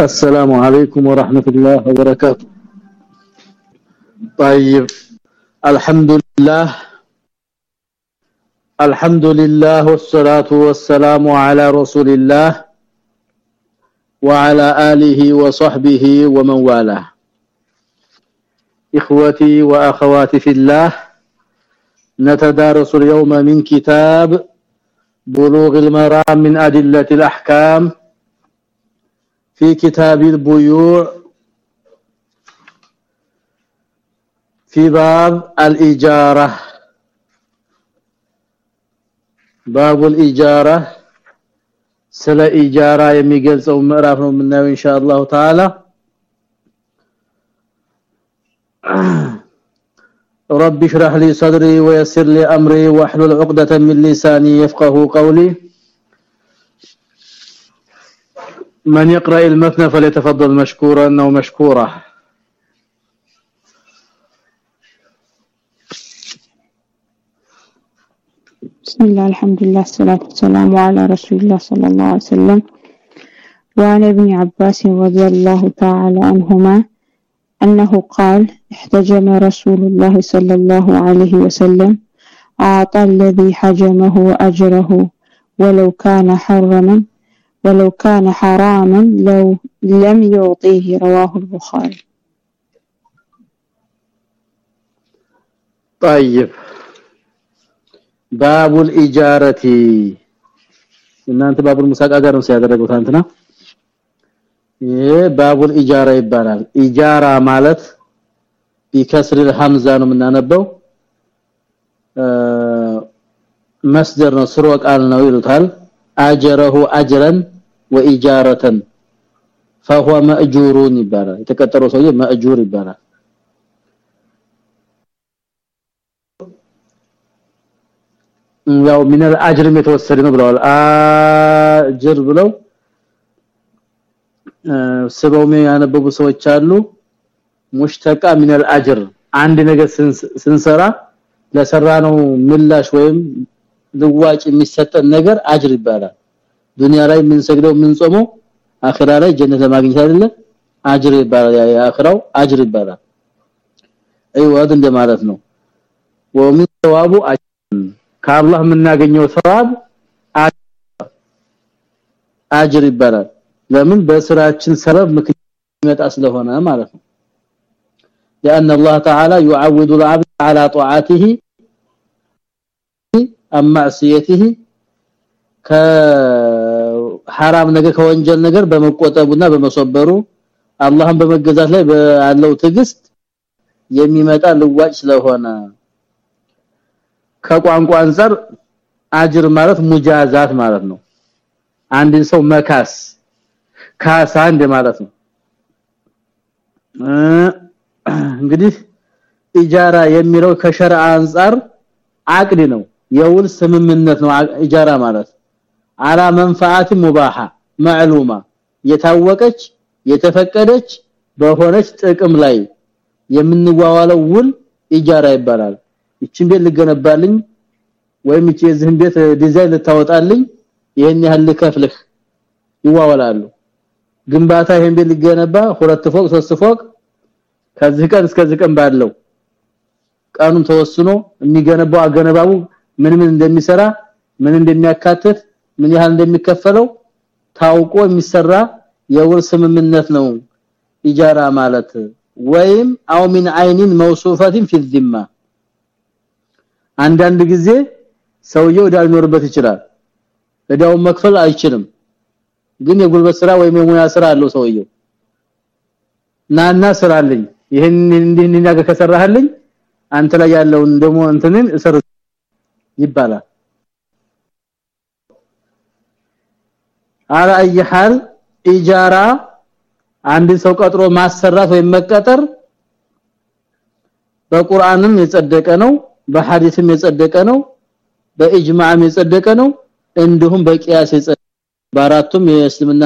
السلام عليكم ورحمة الله وبركاته. طيب الحمد لله الحمد لله والصلاة والسلام على رسول الله وعلى آله وصحبه ومن والاه. إخوتي وأخواتي في الله نتدارس اليوم من كتاب بلوغ المرام من أدلة الأحكام في كتاب البيوع في باب الإجارة. باب الإجارة سلا إجارة يميقلصوا مقراف منا إن شاء الله تعالى. رب اشرح لي صدري ويسر لي أمري واحلل عقدة من لساني يفقه قولي. من يقرأ المثنى فليتفضل مشكورا أو مشكورة. بسم الله الحمد لله الصلاة والسلام على رسول الله صلى الله عليه وسلم. وعن ابن عباس رضي الله تعالى عنهما أنه قال احتجم رسول الله صلى الله عليه وسلم أعطى الذي حجمه أجره ولو كان حرما ولو كان حراما لو لم يعطيه رواه البخاري طيب باب الإجارة እናንተ ባቡል ሙሳቃ ጋር ነው ሲያደረጉት አንተና ይሄ ባቡል ኢጃራ ይባላል ኢጃራ ማለት ቢከስር الحمزه ነው የምናነበው መስደር ነው ስሮ ቃል ነው ይሉታል አጀረሁ አጅረን ወኢጃረተን فهو ماجور ይባላል የተቀጠረው ሰውዬ ማእጁር ይባላል ያው ምን አጅርም የተወሰደ ነው ብለዋል አጅር ብለው ስበው ያነበቡ ሰዎች አሉ ሙሽተቃ ምን አጅር አንድ ነገር ስንሰራ ለሰራ ነው ምላሽ ወይም ልዋጭ የሚሰጠን ነገር አጅር ይባላል ዱንያ ላይ ምን ሰግደው ምን ጾመው አኺራ ላይ ጀነት ለማግኘት አይደለ አጅር ይባላል ያ አኺራው አጅር ይባላል አይዋድ እንደማለት ነው ወምን ተዋቡ ከአላህ የምናገኘው ሰዋብ አጅር ይባላል ለምን በስራችን ሰበብ ምክንያት ይመጣ ስለሆነ ማለት ነው لان الله تعالى يعود العبد على طاعته ام معصيته ከሐራም ነገር ከወንጀል ነገር በመቆጠቡና በመሰበሩ አላህን በመገዛት ላይ ባለው ትግስት የሚመጣ ልዋጭ ስለሆነ። ከቋንቋ አንፃር አጅር ማለት ሙጃዛት ማለት ነው። አንድን ሰው መካስ ካሳ እንደ ማለት ነው። እንግዲህ ኢጃራ የሚለው ከሸርዓ አንፃር አቅድ ነው። የውል ስምምነት ነው ኢጃራ ማለት አላ መንፈዓት ሙባሃ ማዕሉማ የታወቀች የተፈቀደች በሆነች ጥቅም ላይ የምንዋዋለው ውል ኢጃራ ይባላል። እቺን ቤት ልገነባልኝ ወይም እቺ የዚህን ቤት ዲዛይን ልታወጣልኝ ይሄን ያህል ልከፍልህ ይዋዋላሉ። ግንባታ ይሄን ቤት ሊገነባ ሁለት ፎቅ ሶስት ፎቅ ከዚህ ቀን እስከዚህ ቀን ባለው ቀኑን ተወስኖ የሚገነባው አገነባቡ ምን ምን እንደሚሰራ ምን እንደሚያካትት ምን ያህል እንደሚከፈለው ታውቆ የሚሰራ የውል ስምምነት ነው ኢጃራ ማለት ወይም አው ሚን አይኒን መውሱፈቲን ፊ الذمه አንዳንድ ጊዜ ሰውየው ዕዳ ሊኖርበት ይችላል ዕዳውን መክፈል አይችልም ግን የጉልበት ስራ ወይም የሙያ ስራ አለው ሰውየው ናና ስራልኝ ይሄን እንዲህ እንዲህ ከሰራህልኝ አንተ ላይ ያለውን ደሞ እንትንን እሰር ይባላል አላ አይሐል ኢጃራ አንድ ሰው ቀጥሮ ማሰራት ወይም መቀጠር በቁርአንም የጸደቀ ነው በሐዲስም የጸደቀ ነው በኢጅማዕም የጸደቀ ነው እንዲሁም በቂያስ የጸደቀ በአራቱም የእስልምና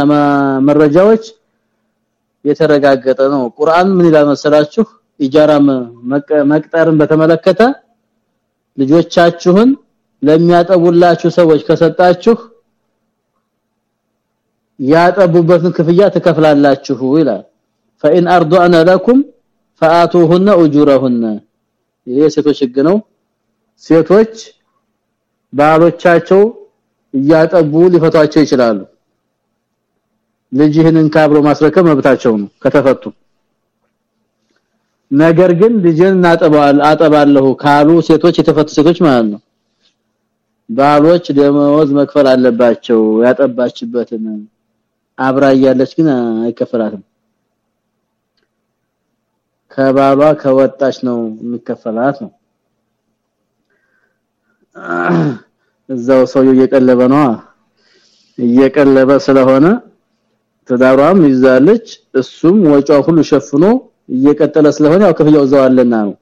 መረጃዎች የተረጋገጠ ነው። ቁርአን ምን ይላል መሰላችሁ? ኢጃራም መቅጠርን በተመለከተ ልጆቻችሁን ለሚያጠቡላችሁ ሰዎች ከሰጣችሁ ያጠቡበትን ክፍያ ትከፍላላችሁ ይላል فإن أرضعن لكم فآتوهن أجورهن ይሄ ሴቶች ህግ ነው ሴቶች ባሎቻቸው እያጠቡ ሊፈቷቸው ይችላሉ ልጅህንን ካብሎ ማስረከብ መብታቸው ነው ከተፈቱ ነገር ግን ልጅን እናጠባል አጠባለሁ ካሉ ሴቶች የተፈቱ ሴቶች ማለት ነው ባሎች ደመወዝ መክፈል አለባቸው ያጠባችበትን አብራ እያለች ግን አይከፈላትም። ከባሏ ከወጣች ነው የሚከፈላት ነው። እዛው ሰውየው እየቀለበ ነው። እየቀለበ ስለሆነ ትዳሯም ይዛለች። እሱም ወጪው ሁሉ ሸፍኖ እየቀጠለ ስለሆነ ያው ክፍያው እዛው አለና ነው።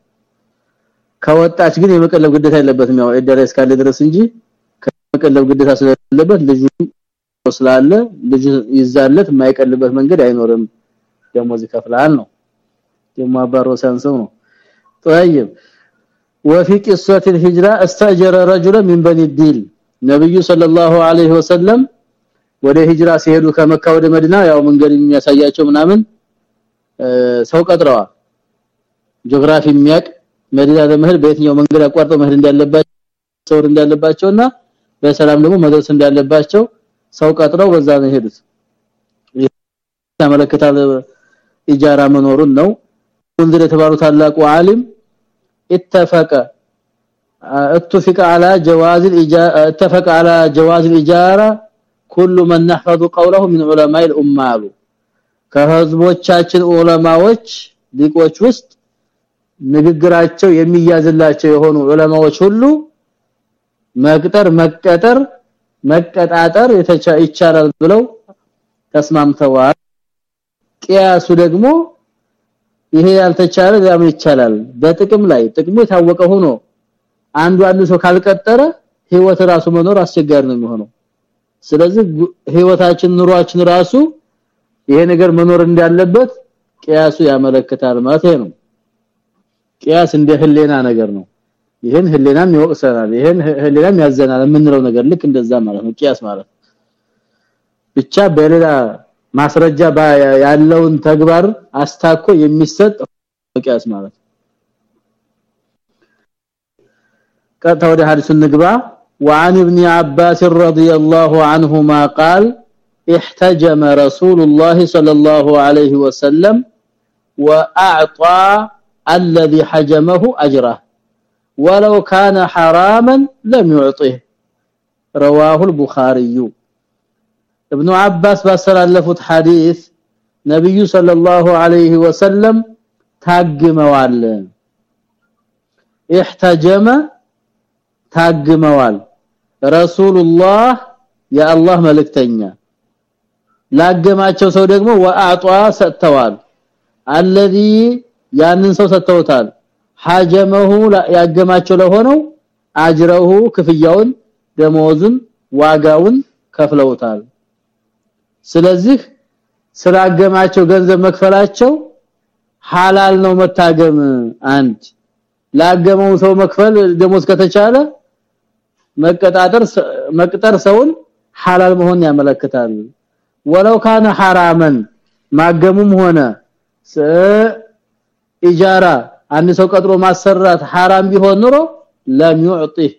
ከወጣች ግን የመቀለብ ግዴታ የለበትም። ያው እደረስ ካለ ድረስ እንጂ ከመቀለብ ግዴታ ስለሌለበት ልጁ ስላለ ልጁ ይዛለት የማይቀልበት መንገድ አይኖርም ደሞዝ ይከፍላል ነው የማባሮ ሳንሰው ነው طيب وفي قصه الهجره استاجر رجلا من بني الديل ነብዩ ሰለላሁ ዐለይሂ ወሰለም ወደ ሂጅራ ሲሄዱ ከመካ ወደ መዲና ያው መንገድ የሚያሳያቸው ምናምን ሰው ቀጥረዋል ጂኦግራፊ የሚያቅ መዲና ለመሄድ በየትኛው መንገድ አቋርጠው መሄድ እንዳለባቸው ሰው እንዳለባቸውና በሰላም ደግሞ መድረስ እንዳለባቸው ሰው ቀጥረው በዛ ነው ሄዱት ያመለክታል ኢጃራ መኖሩን ነው ወንድር የተባሉ ታላቁ ዓሊም اتفق اتفق على جواز الاجاره اتفق على جواز الاجاره كل من نحفظ قوله من علماء الامه ከህዝቦቻችን ዑለማዎች ሊቆች ውስጥ ንግግራቸው የሚያዝላቸው የሆኑ ዑለማዎች ሁሉ መቅጠር መቀጠር መቀጣጠር ይቻላል ብለው ተስማምተዋል። ቂያሱ ደግሞ ይሄ ያልተቻለ ለምን ይቻላል። በጥቅም ላይ ጥቅሙ የታወቀ ሆኖ አንዱ አንዱ ሰው ካልቀጠረ ህይወት ራሱ መኖር አስቸጋሪ ነው የሚሆነው። ስለዚህ ህይወታችን ኑሯችን ራሱ ይሄ ነገር መኖር እንዳለበት ቂያሱ ያመለክታል ማለት ነው። ቂያስ እንደ ህሌና ነገር ነው ይሄን ህሌናም ይወቅሰናል ይሄን ህሌናም ያዘናል የምንለው ነገር ልክ እንደዛ ማለት ነው ቂያስ ማለት ብቻ በሌላ ማስረጃ ያለውን ተግባር አስታኮ የሚሰጥ ቂያስ ማለት ቀጥታ ወደ ሐዲሱ ንግባ وعن ابن عباس رضي الله عنهما قال احتجم رسول الله صلى الله عليه وسلم واعطى الذي حجمه اجره ولو كان حراما لم يعطه رواه البخاري ابن عباس ባስተላለፉት ሐዲስ ነብዩ ሰለላሁ ዐለይሂ ወሰለም ታግመዋል احتجم ታግመዋል ረሱልላህ የአላህ መልእክተኛ ላገማቸው ሰው ደግሞ ወአጧ ሰጥተዋል الذي ያንን ሰው ሰጥተውታል ሐጀመሁ ያገማቸው ለሆነው አጅረሁ ክፍያውን ደሞዙን ዋጋውን ከፍለውታል። ስለዚህ ስላገማቸው ገንዘብ መክፈላቸው ሐላል ነው መታገም አንድ። ላገመው ሰው መክፈል ደሞዝ ከተቻለ መቀጣጠር መቅጠር ሰውን ሐላል መሆን ያመለክታል። ወለው ካነ ሐራመን ማገሙም ሆነ ኢጃራ አንድ ሰው ቀጥሮ ማሰራት ሐራም ቢሆን ኑሮ ለም يعطيه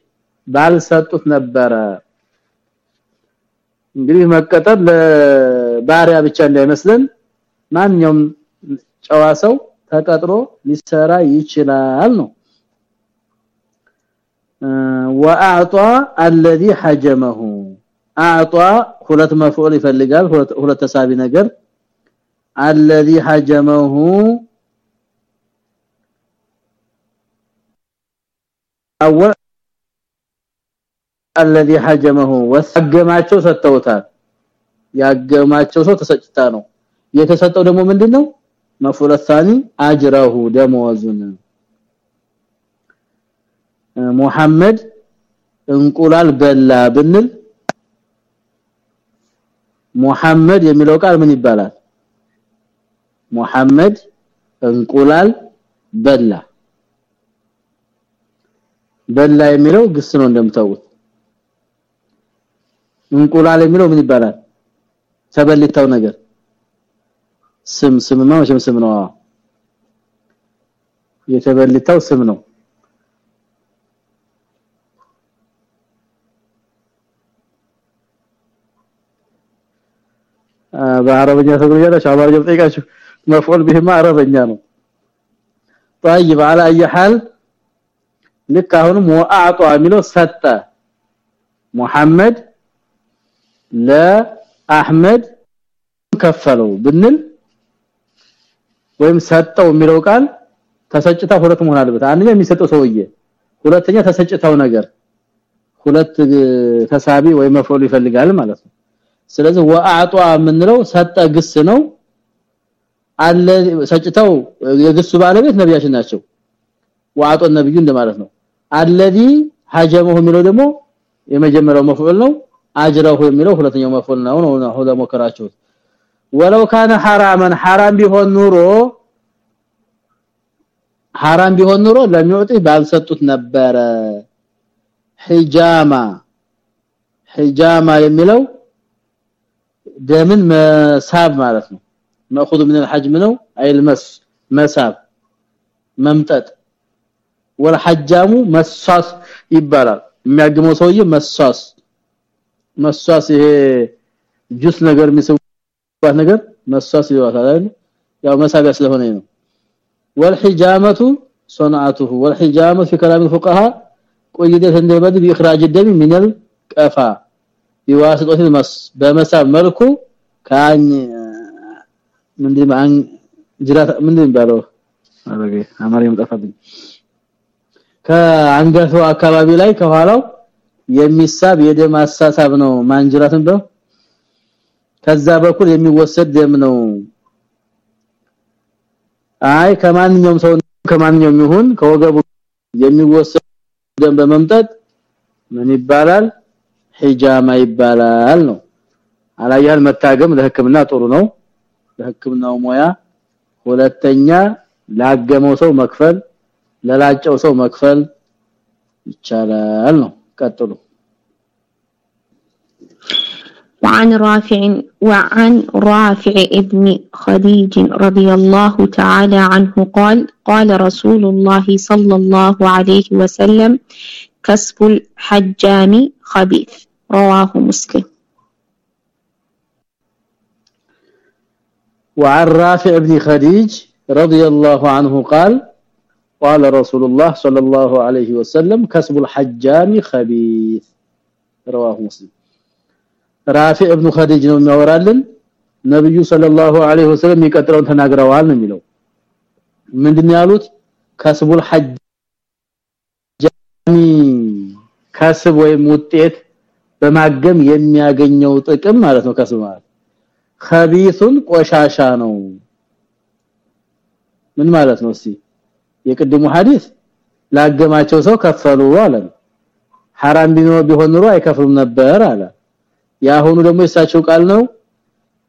ባልሰጡት ነበረ እንግዲህ መቀጠር ለባሪያ ብቻ እንዳይመስለን ማንኛውም ጨዋ ሰው ተቀጥሮ ሊሰራ ይችላል ነው واعطى الذي حجمه اعطى ሁለት መፍዑል ይፈልጋል ሁለት ተሳቢ ነገር الذي حجمه اول الذي حجمه ወሰገማቸው ሰጥተውታል ያገማቸው ሰው ተሰጭታ ነው የተሰጠው ደግሞ ምንድነው መፍዑል الثاني اجره ደመወዙን ሙሐመድ እንቁላል በላ ብንል ሙሐመድ የሚለው ቃል ምን ይባላል ሙሐመድ እንቁላል በላ በላ የሚለው ግስ ነው እንደምታውቁት እንቁላል የሚለው ምን ይባላል ተበልተው ነገር ስም ስም ነው መቼም ስም ነው የተበልተው ስም ነው በአረበኛ ተብሎ አማርኛ ጠይቃችሁ መፍዑል ቢህማ አረበኛ ነው طيب على اي حال ልክ አሁንም ወአጧ የሚለው ሰጠ። ሙሐመድ ለአህመድ ከፈለው ብንል ወይም ሰጠው የሚለው ቃል ተሰጭታ ሁለት መሆን አለበት። አንደኛ የሚሰጠው ሰውዬ ሁለተኛ ተሰጭታው ነገር። ሁለት ተሳቢ ወይ መፍዑል ይፈልጋል ማለት ነው። ስለዚህ ወአጧ የምንለው ሰጠ ግስ ነው። አለ ሰጭተው የግሱ ባለቤት ነብያችን ናቸው። ወአጦ ነብዩ እንደማለት ነው አለዚ ሀጀመሁ የሚለው ደግሞ የመጀመሪያው መፍዑል ነው አጅረሁ የሚለው ሁለተኛው መፍዑል ነው ነው ሁለ ሞከራችሁት ወለው ካነ ሐራማን ሐራም ቢሆን ኑሮ ሐራም ቢሆን ኑሮ ለሚውጥ ባልሰጡት ነበረ። ሒጃማ ሒጃማ የሚለው ደምን መሳብ ማለት ነው። መأخذ من الحجم ነው አይልመስ መሳብ መምጠጥ። ወልሐጃሙ መሳስ ይባላል የሚያግመው ሰውዬ መሳስ መሳስ ይሄ ጁስ ነገር የሚሰባት ነገር መሳስ ይዋታል ያው መሳቢያ ስለሆነ ነው والحجامه صنعته والحجامه في كلام الفقهاء قيدت እንደበድ بإخراج الدم من القفا بواسطه المس በመሳብ መልኩ ካኝ ምንድን ማን ጅራት ምንድን ባለው አረገ አማርያም ጠፋብኝ ከአንገቱ አካባቢ ላይ ከኋላው የሚሳብ የደም አሳሳብ ነው ማንጅራትን ነው ከዛ በኩል የሚወሰድ ደም ነው። አይ ከማንኛውም ሰው ከማንኛውም ይሁን ከወገቡ የሚወሰድ ደም በመምጠጥ ምን ይባላል? ሂጃማ ይባላል ነው። አላያል መታገም ለህክምና ጥሩ ነው። ለህክምናው ሙያ ሁለተኛ ላገመው ሰው መክፈል ለላጨው ሰው መክፈል ይቻላል ነው ቀጥሉ وعن رافع وعن رافع ابن خديج رضي الله تعالى عنه قال قال رسول الله صلى الله عليه وسلم كسب الحجام خبيث رواه مسلم وعن رافع بن خديج رضي الله عنه قال قال رسول الله صلى الله عليه وسلم كسب الحجام خبيث. رواه مسلم. رافع ابن خديج ነው የሚያወራልን። ነብዩ ሰለላሁ ዐለይሂ ወሰለም ይቀጥረው ተናግረዋል ነው የሚለው። ምንድነው ያሉት? ከስቡል ሐጃሚ ከስብ ወይም ውጤት በማገም የሚያገኘው ጥቅም ማለት ነው ከስብ ማለት። خبيثን ቆሻሻ ነው። ምን ማለት ነው እስቲ? የቅድሙ ሐዲስ ላገማቸው ሰው ከፈሉ አለ። ሐራም ቢሆን ኑሮ አይከፍሉም ነበር አለ። ያሁኑ ደግሞ የሳቸው ቃል ነው።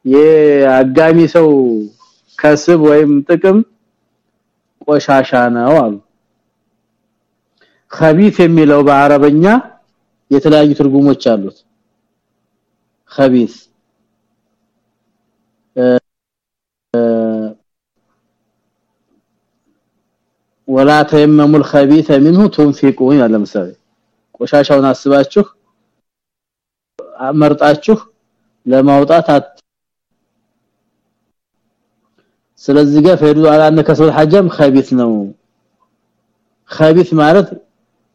የአጋሚ ሰው ከስብ ወይም ጥቅም ቆሻሻ ነው አሉ። ኸቢት የሚለው በአረበኛ የተለያዩ ትርጉሞች አሉት። ኸቢት ولا تيمموا الخبيث منه تنفقون ያለ ምሳሌ ቆሻሻውን አስባችሁ አመርጣችሁ ለማውጣት ስለዚህ ጋር ፈይዱ አላነ ከሰል ሐጀም خبيث ነው خبيث ማለት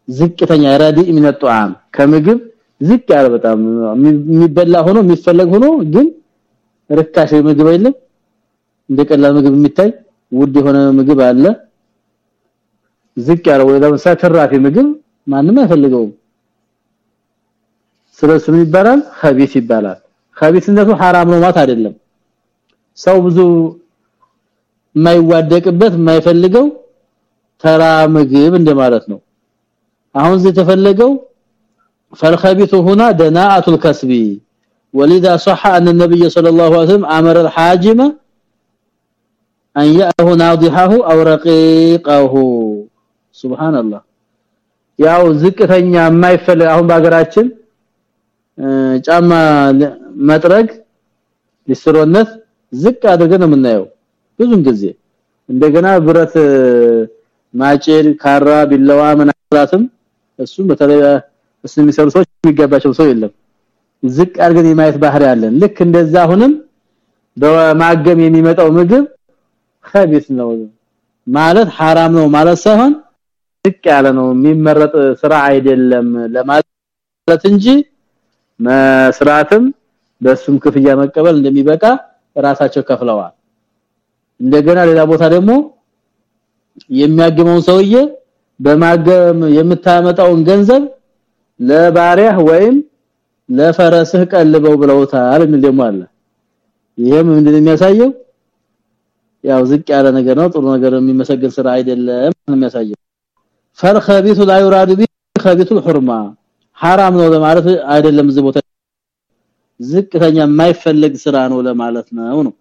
ዝቅተኛ ረዲ من الطعام ከምግብ ዝቅ ያለ በጣም የሚበላ ሆኖ የሚፈለግ ሆኖ ግን ርካሽ ምግብ አይደለም እንደቀላል ምግብ የሚታይ ውድ የሆነ ምግብ አለ ዝቅ ያለው ወይ ለምሳሌ ተራፊ ምግብ ማንም አይፈልገውም ስለሱ ይባላል ኸቢስ ይባላል ኸቢስነቱ حرام ነው ማለት አይደለም ሰው ብዙ የማይዋደቅበት የማይፈልገው ተራ ምግብ እንደማለት ነው አሁን እዚህ ተፈለገው فالخبيث هنا دناءه الكسب ولذا صح ان النبي صلى الله عليه وسلم امر الحاجم ان يأه ناضحه او رقيقه ሱብሃንአላህ ያው ዝቅተኛ የማይፈልግ አሁን በአገራችን ጫማ መጥረግ ሊስሮነት ዝቅ አድርገን ነው የምናየው ብዙም ጊዜ። እንደገና ብረት ማጭድ ካራ ቢላዋ ምናላትም እሱ በተለይ እሱ የሚሰሩ ሰዎች የሚገባቸው ሰው የለም። ዝቅ አድርገን የማየት ባህሪ ያለን ልክ እንደዛ አሁንም በማገም የሚመጣው ምግብ ኸቢስ ነው ማለት ሐራም ነው ማለት ሳይሆን ዝቅ ያለ ነው የሚመረጥ ስራ አይደለም ለማለት እንጂ መስራትም በሱም ክፍያ መቀበል እንደሚበቃ ራሳቸው ከፍለዋል። እንደገና ሌላ ቦታ ደግሞ የሚያገመውን ሰውዬ በማገም የምታመጣውን ገንዘብ ለባሪያህ ወይም ለፈረስህ ቀልበው ብለውታል ምን ደግሞ አለ። ይሄም ምንድነው የሚያሳየው? ያው ዝቅ ያለ ነገር ነው ጥሩ ነገር የሚመሰገን ስራ አይደለም የሚያሳየው ፈርኸቢቱ لا يراد به خبيث الحرمه حرام ነው ለማለት አይደለም እዚህ ቦታ ዝቅተኛ የማይፈልግ ስራ ነው ለማለት ነው ነው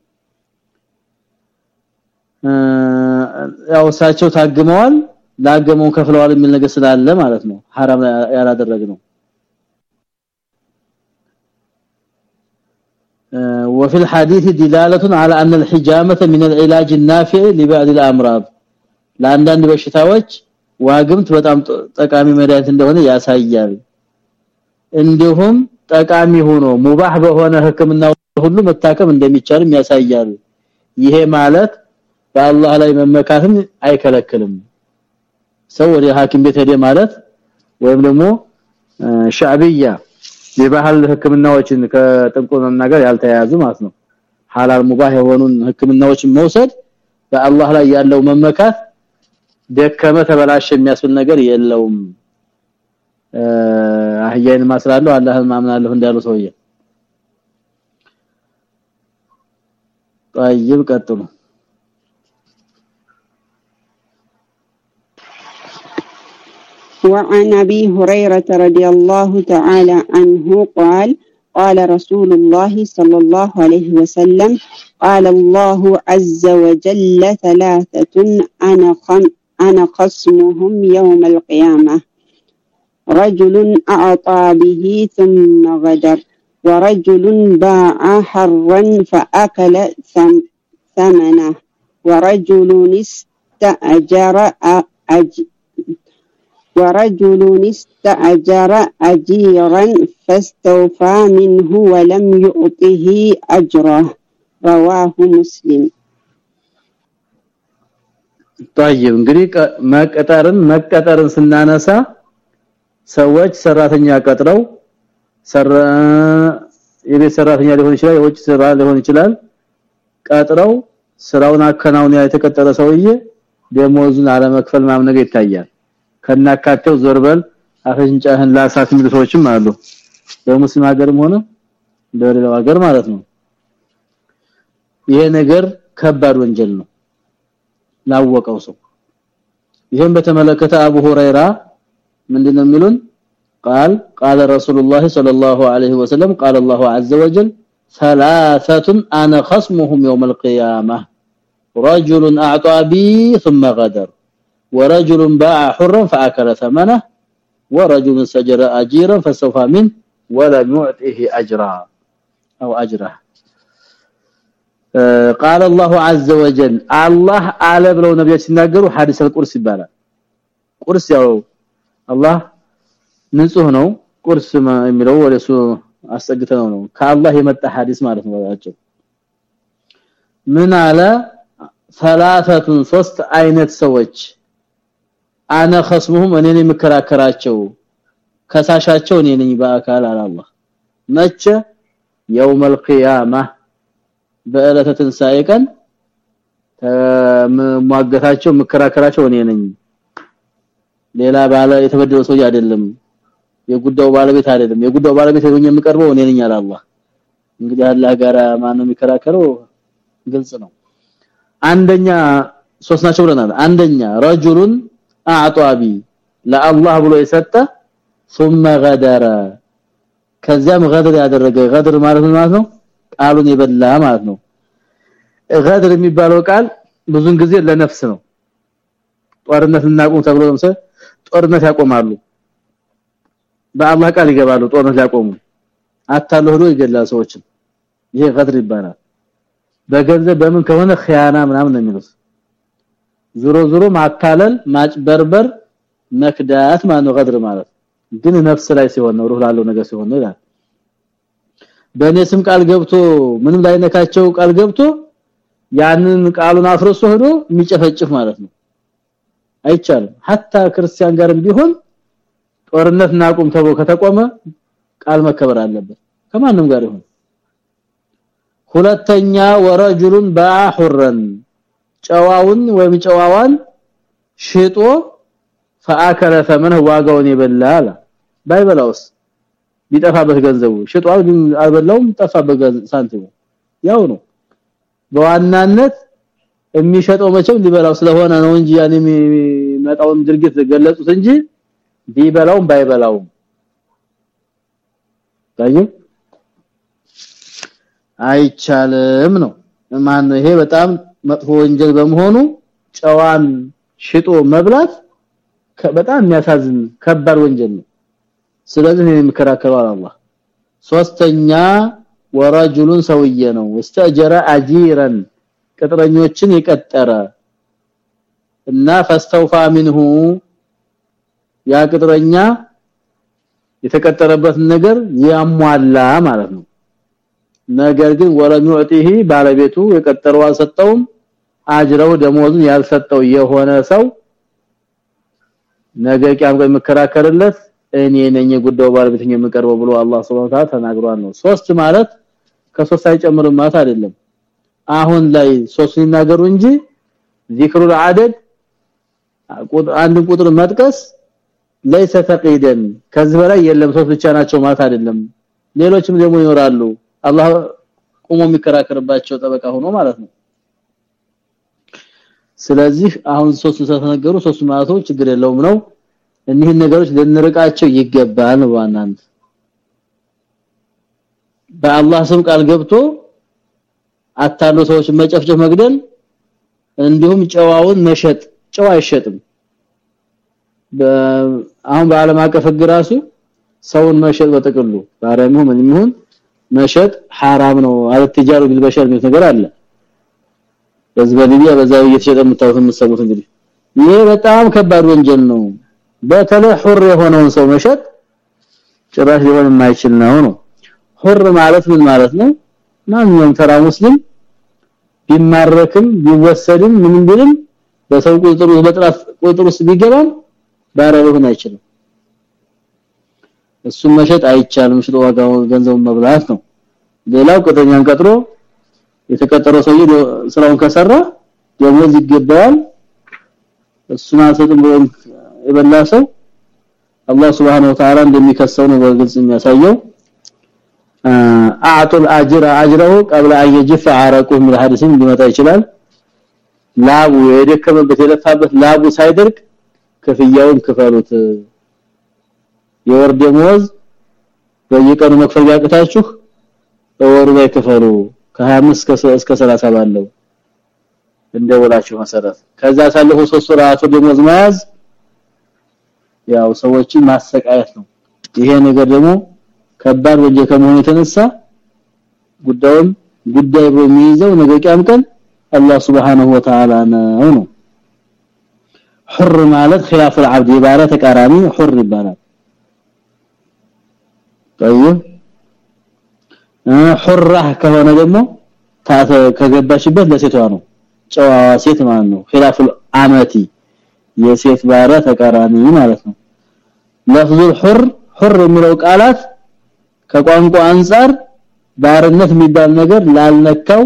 ያው ሳቸው ታግመዋል ላገመው ከፍለዋል የሚል ነገር ስላለ ማለት ነው حرام ያላደረግ ነው وفي الحديث دلاله على ان الحجامه من العلاج النافع لبعض الامراض ለአንዳንድ በሽታዎች ዋግምት በጣም ጠቃሚ መድኃኒት እንደሆነ ያሳያል። እንዲሁም ጠቃሚ ሆኖ ሙባህ በሆነ ህክምና ሁሉ መታከም እንደሚቻልም ያሳያል። ይሄ ማለት በአላህ ላይ መመካትም አይከለክልም። ሰው ወደ ሐኪም ቤት ሄደ ማለት ወይም ደግሞ ሻዕብያ የባህል ህክምናዎችን ከጥንቁልና ጋር ያልተያያዙ ማለት ነው። ሐላል ሙባህ የሆኑን ህክምናዎችን መውሰድ በአላህ ላይ ያለው መመካት ደከመ ተበላሽ የሚያስብል ነገር የለውም አህያይን ማስላለሁ አላህን ማምናለሁ እንዳሉ ሰውዬ طيب ቀጥሉ وعن ابي هريره رضي الله تعالى عنه قال قال رسول الله صلى الله عليه وسلم قال الله عز وجل ثلاثه انا خم أنا خصمهم يوم القيامة. رجل أعطى به ثم غدر ورجل باع حرا فأكل ثمنه ورجل استأجر أج ورجل استأجر أجيرا فاستوفى منه ولم يؤته أجره. رواه مسلم. طيب እንግዲህ መቀጠርን መቀጠርን ስናነሳ ሰዎች ሰራተኛ ቀጥረው ሰራ የቤት ሰራተኛ ሊሆን ይችላል የውጭ ስራ ሊሆን ይችላል ቀጥረው ስራውን አከናውን የተቀጠረ ሰውዬ ደሞዙን አለመክፈል ማም ነገር ይታያል ከናካቴው ዞርበል አፍንጫህን ላሳት የሚሉ ሰዎችም አሉ በሙስሊም ሀገርም ሆነ በሌላው ሀገር ማለት ነው ይሄ ነገር ከባድ ወንጀል ነው ላወቀው ሰው ይሄን በተመለከተ አቡ ሁረይራ ምንድነው የሚሉን قال قال رسول الله صلى الله عليه وسلم قال الله عز وجل ثلاثه انا خصمهم يوم القيامه رجل اعطى بي ثم غدر ورجل باع حرا فاكل ثمنه ورجل سجر اجيرا فسوف منه ولم يعطه اجرا او اجره قال الله عز وجل الله አለ ብለው ነብዩ ሲናገሩ ሐዲስ ቁርስ ይባላል። ቁርስ ያው አላህ ንጹህ ነው። ቁርስ የሚለው ወደሱ አስጠግተው ነው። ከአላህ የመጣ ሐዲስ ማለት ነው ያቸው ምን አለ? ثلاثه ሶስት አይነት ሰዎች አነ خصمهم እኔን የምከራከራቸው ከሳሻቸው እኔ ነኝ በአካል አላህ። መቼ? يوم القيامه በእለተ ትንሳኤ ቀን ማገታቸው መከራከራቸው እኔ ነኝ ሌላ ባለ የተበደለው ሰው አይደለም የጉዳዩ ባለቤት አይደለም የጉዳዩ ባለቤት ሆኜ የምቀርበው እኔ ነኝ አለ አላህ እንግዲህ አላህ ጋራ ማን ነው የሚከራከረው ግልጽ ነው አንደኛ ሶስት ናቸው ብለናል አንደኛ ረጁሉን አዕጧቢ ለአላህ ብሎ የሰጠ ثم غدر ከዚያም غدر ያደረገ غدر ማለት ምን ማለት ነው ቃሉን የበላ ማለት ነው። ገድር የሚባለው ቃል ብዙን ጊዜ ለነፍስ ነው። ጦርነት እናቆም ተብሎ ለምሰ ጦርነት ያቆማሉ። በአላህ ቃል ይገባሉ ጦርነት ያቆሙ። አታለሆዶ ይገላ ሰዎችን። ይሄ ገድር ይባላል። በገንዘብ በምን ከሆነ ኺያና ምናምን ነው የሚሉት። ዙሮ ዙሮ ማታለል ማጭበርበር መክዳት ማነው ገድር ማለት። ግን ነፍስ ላይ ሲሆን ነው ሩህ ላለው ነገር ሲሆን ነው ይላል። በእኔ ስም ቃል ገብቶ ምንም ላይ ነካቸው ቃል ገብቶ ያንን ቃሉን አፍርሶ ሄዶ የሚጨፈጭፍ ማለት ነው አይቻልም hatta ክርስቲያን ጋርም ቢሆን ጦርነት እናቁም ተብሎ ከተቆመ ቃል መከበር አለበት ከማንም ጋር ይሁን ሁለተኛ ወረጁሉን ባሁረን ጨዋውን ወይም ጨዋዋን ሽጦ ፈአከለ ثمنه ዋጋውን ይበላል ባይበላውስ ቢጠፋበት ገንዘቡ ግን አልበላውም ጠፋበት ሳንቲሙ። ያው ነው። በዋናነት የሚሸጠው መቼም ሊበላው ስለሆነ ነው እንጂ ያን የሚመጣውን ድርጊት ገለጹት እንጂ ቢበላውም ባይበላውም። ታዩ አይቻልም ነው። ማን ይሄ በጣም መጥፎ ወንጀል በመሆኑ ጨዋን ሽጦ መብላት በጣም የሚያሳዝን ከባድ ወንጀል ነው ስለዚህ ነው የሚከራከረው አላህ። ሶስተኛ ወራጅሉን ሰውዬ ነው። ወስተጀረ አጂራን ቅጥረኞችን የቀጠረ እና ፈስተውፋ منه ያ ቅጥረኛ የተቀጠረበትን ነገር ያሟላ ማለት ነው። ነገር ግን ወለም ባለቤቱ የቀጠረው አልሰጠውም። አጅረው ደሞዙን ያልሰጠው የሆነ ሰው ነገ ቂያም ቀን መከራከርለት እኔ ነኝ ጉዳዩ ባለቤት የምቀርበው ብሎ አላህ Subhanahu Ta'ala ተናግሯል ነው ሶስት ማለት ከሶስት አይጨምርም ማለት አይደለም አሁን ላይ ሶስት ይናገሩ እንጂ ዚክሩ العدد አንድ ቁጥር መጥቀስ ليس تقيدا ከዚህ በላይ የለም ሶስት ብቻ ናቸው ማለት አይደለም ሌሎችም ደግሞ ይኖራሉ አላህ ቆሞ የሚከራከርባቸው ጠበቃ ሆኖ ማለት ነው ስለዚህ አሁን ሶስት ተነገሩ ሶስት ማለቱ ችግር የለውም ነው እኒህን ነገሮች ልንርቃቸው ይገባል ዋናንት በአላህ ስም ቃል ገብቶ አታሎ ሰዎች መጨፍጨፍ መግደል እንዲሁም ጨዋውን መሸጥ ጨዋ አይሸጥም አሁን በአለም አቀፍ ህግ ራሱ ሰውን መሸጥ በጥቅሉ ባረሙ ምን ይሁን መሸጥ حرام ነው አልትጃሩ ቢልበሸር የሚል ነገር አለ በዚህ በሊቢያ በዛው እየተሸጠ የምታውቁት የምትሰሙት እንግዲህ ይሄ በጣም ከባድ ወንጀል ነው በተለይ ሁር የሆነውን ሰው መሸጥ ጭራሽ ሊሆን የማይችል ነው ነው። ሁር ማለት ምን ማለት ነው? ማንኛውም ተራ ሙስሊም ቢማረክም ቢወሰድም ምን ቢልም በሰው ቁጥር በጥራት ቁጥር ውስጥ ቢገባም ባሪያ ሊሆን አይችልም። እሱን መሸጥ አይቻልም። ሽጦ ዋጋው ገንዘቡን መብላት ነው። ሌላው ቅጥረኛን ቀጥሮ የተቀጠረው ሰውዬ ስራውን ከሰራ ደሞዝ ይገባዋል። እሱን አሰጥም ብሎ የበላ ሰው አላህ Subhanahu Wa Ta'ala እንደሚከሰው ነው በግልጽ የሚያሳየው። አዕጡል አጅር አጅረው ቀብለ አየጅፍ አረቁ የሚል ሐዲስም ሊመጣ ይችላል። ላቡ የደከመበት የለፋበት ላቡ ሳይደርቅ ክፍያውን ክፈሉት። የወር ደሞዝ በየቀኑ መክፈል ያቅታችሁ በወሩ ላይ ክፈሉ። ከ25 እስከ 30 ባለው እንደወላችሁ መሰረት። ከዛ ሳለሁ ሶስት ወራት ደሞዝ መያዝ ያው ሰዎችን ማሰቃየት ነው። ይሄ ነገር ደግሞ ከባድ ወንጀል ከመሆኑ የተነሳ ጉዳዩም ጉዳይ ብሎ የሚይዘው ነገ ቂያም ቀን አላህ Subhanahu Wa Ta'ala ነው። ሑር ማለት خلاف العبد ይባራ ተቃራኒ ሑር ይባላል። طيب ሑራህ ከሆነ ደግሞ ከገባሽበት ለሴቷ ነው። ጨዋ ሴት ማለት ነው። خلاف الامتي የሴት ባሪያ ተቃራኒ ማለት ነው لفظ الحر حر የሚለው ቃላት ከቋንቋ አንፃር ባርነት የሚባል ነገር ላልነካው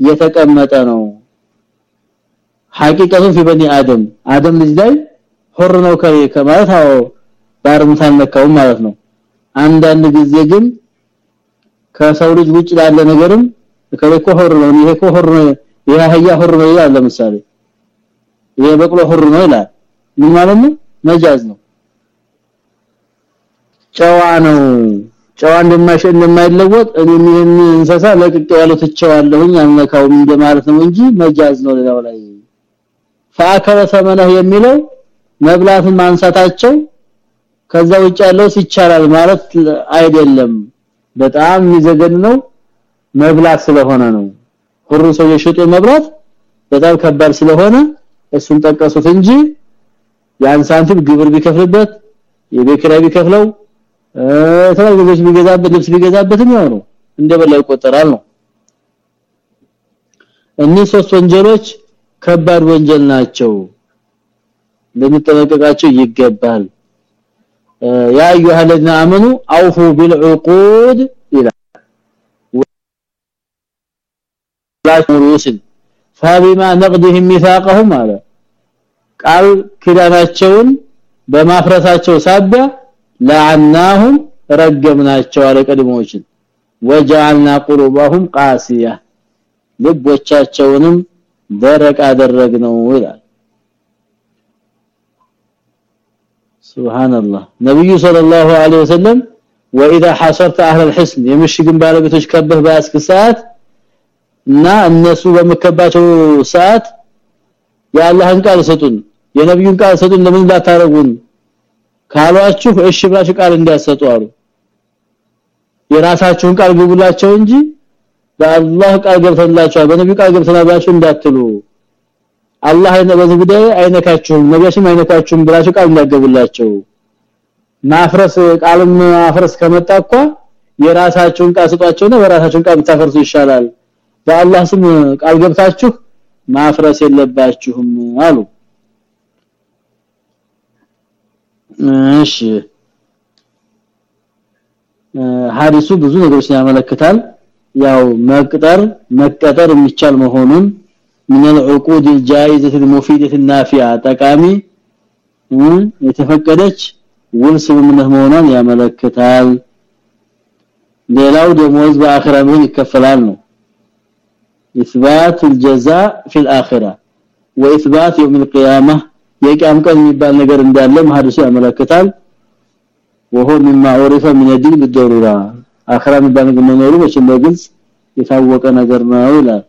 የተቀመጠ ነው ሐቂቀቱ في بني ادم አደም ልጅ ላይ ሁር ነው ከማለት አዎ ባርነት አልነካውም ማለት ነው አንዳንድ ጊዜ ግን ከሰው ልጅ ውጭ ላለ ነገርም ከለኮ ሁር ነው ይሄ እኮ ሁር ነው ይሄ አህያ ሁር ነው ይላል ለምሳሌ ይሄ በቅሎ ሁር ነው ይላል። ምን ማለት ነው? መጃዝ ነው። ጨዋ ነው። ጨዋ እንደማይሸል እንደማይለወጥ እኔ ምን እንሰሳ ለቅቄ ያለው ትቸዋለሁኝ አልነካውም እንደማለት ነው እንጂ መጃዝ ነው ሌላው ላይ። ፈአከለ ሰመነህ የሚለው መብላትን ማንሳታቸው ከዛ ውጭ ያለው ሲቻላል ማለት አይደለም። በጣም የሚዘገን ነው። መብላት ስለሆነ ነው። ሁሩ ሰው የሽጦ መብላት በጣም ከባድ ስለሆነ እሱን ጠቀሱት እንጂ ያን ሳንቲም ግብር ቢከፍልበት የቤት ኪራይ ቢከፍለው ተለያዩ ነገሮች ቢገዛበት ልብስ ቢገዛበትም ያው ነው እንደበላ ይቆጠራል ነው እነዚህ ሶስት ወንጀሎች ከባድ ወንጀል ናቸው ለምትጠነቀቃቸው ይገባል ያ አዩሃ الذين امنوا اوفوا بالعقود الى ላሽሩስን فبما نقضهم ميثاقهم አለ ቃል ኪዳናቸውን በማፍረሳቸው ሳቢያ لعناهم ረገምናቸው አለ ቀድሞዎችን وجعلنا قلوبهم قاسيه ልቦቻቸውንም ደረቅ አደረግነው ይላል سبحان الله ነብዩ ሰለላሁ ዐለይሂ ወሰለም واذا حصرت اهل الحسن የምሽግን ባለቤቶች ከበህ ባስክ ሰዓት እና እነሱ በመከባቸው ሰዓት የአላህን ቃል ሰጡን የነብዩን ቃል ሰጡን ለምን እንዳታረጉን ካሏችሁ እሺ ብላችሁ ቃል እንዲያሰጡ አሉ። የራሳችሁን ቃል ግቡላቸው እንጂ በአላህ ቃል ገብተላችሁ በነብዩ ቃል ገብተላችሁ እንዳትሉ። አላህ በዚህ ጉዳይ አይነካችሁም ነብያችን አይነካችሁም ብላችሁ ቃል እንዳገቡላቸው ማፍረስ ቃልም ማፍረስ ከመጣኳ የራሳችሁን ቃል ስጧቸውና በራሳችሁን ቃል ብታፈርሱ ይሻላል በአላህ ስም ቃል ገብታችሁ ማፍረስ የለባችሁም አሉ እሺ ሐዲሱ ብዙ ነገሮችን ያመለክታል ያው መቅጠር መቀጠር የሚቻል መሆኑን من العقود الجائزه المفيده النافعه ጠቃሚ የተፈቀደች ውል ስምምነት መሆኗን ያመለክታል ሌላው ደሞዝ በአኺራ ምን ይከፈላል ነው اثبات الجزاء في الاخره واثبات يوم القيامه የቂያም ቀን የሚባል ነገር እንዳለ ሐዲሱ ያመለክታል وهو مما عرف من الدين بالضروره አኺራ የሚባል ነገር መኖሩ መቼም በግልጽ የታወቀ ነገር ነው ይላል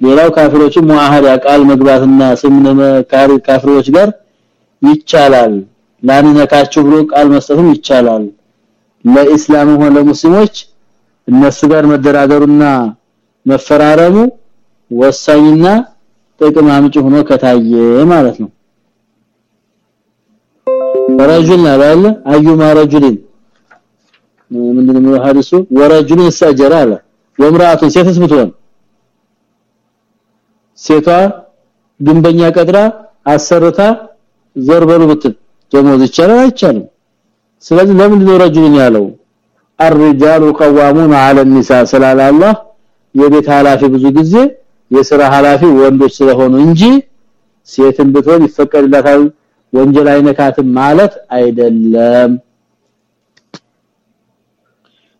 ሌላው ካፊሮች ሙአሃዳ ቃል መግባትና ስምነ ካፊሮች ጋር ይቻላል ላንነካችሁ ብሎ ቃል መስጠትም ይቻላል ለኢስላም ሆነ ለሙስሊሞች እነሱ ጋር መደራደሩና መፈራረሙ ወሳኝና ጥቅም አምጪ ሆኖ ከታየ ማለት ነው ረጁል አላለ አዩማ ረጁልን ምንድነው ሐዲሱ ወረጁልን ሰጀራ አለ ወምራቱ ሴትስ ብትሆን ሴቷ ግንበኛ ቀጥራ አሰርታ ዘርበሉ ብትል ደሞዝ ይቻላል አይቻልም ስለዚህ ለምን ነው ረጁልን ያለው الرجال قوامون على النساء ስላለ አላህ የቤት ኃላፊ ብዙ ጊዜ የሥራ ኃላፊ ወንዶች ስለሆኑ እንጂ ሴትን ብትሆን ይፈቀድላታል ወንጀል አይነካትም ማለት አይደለም።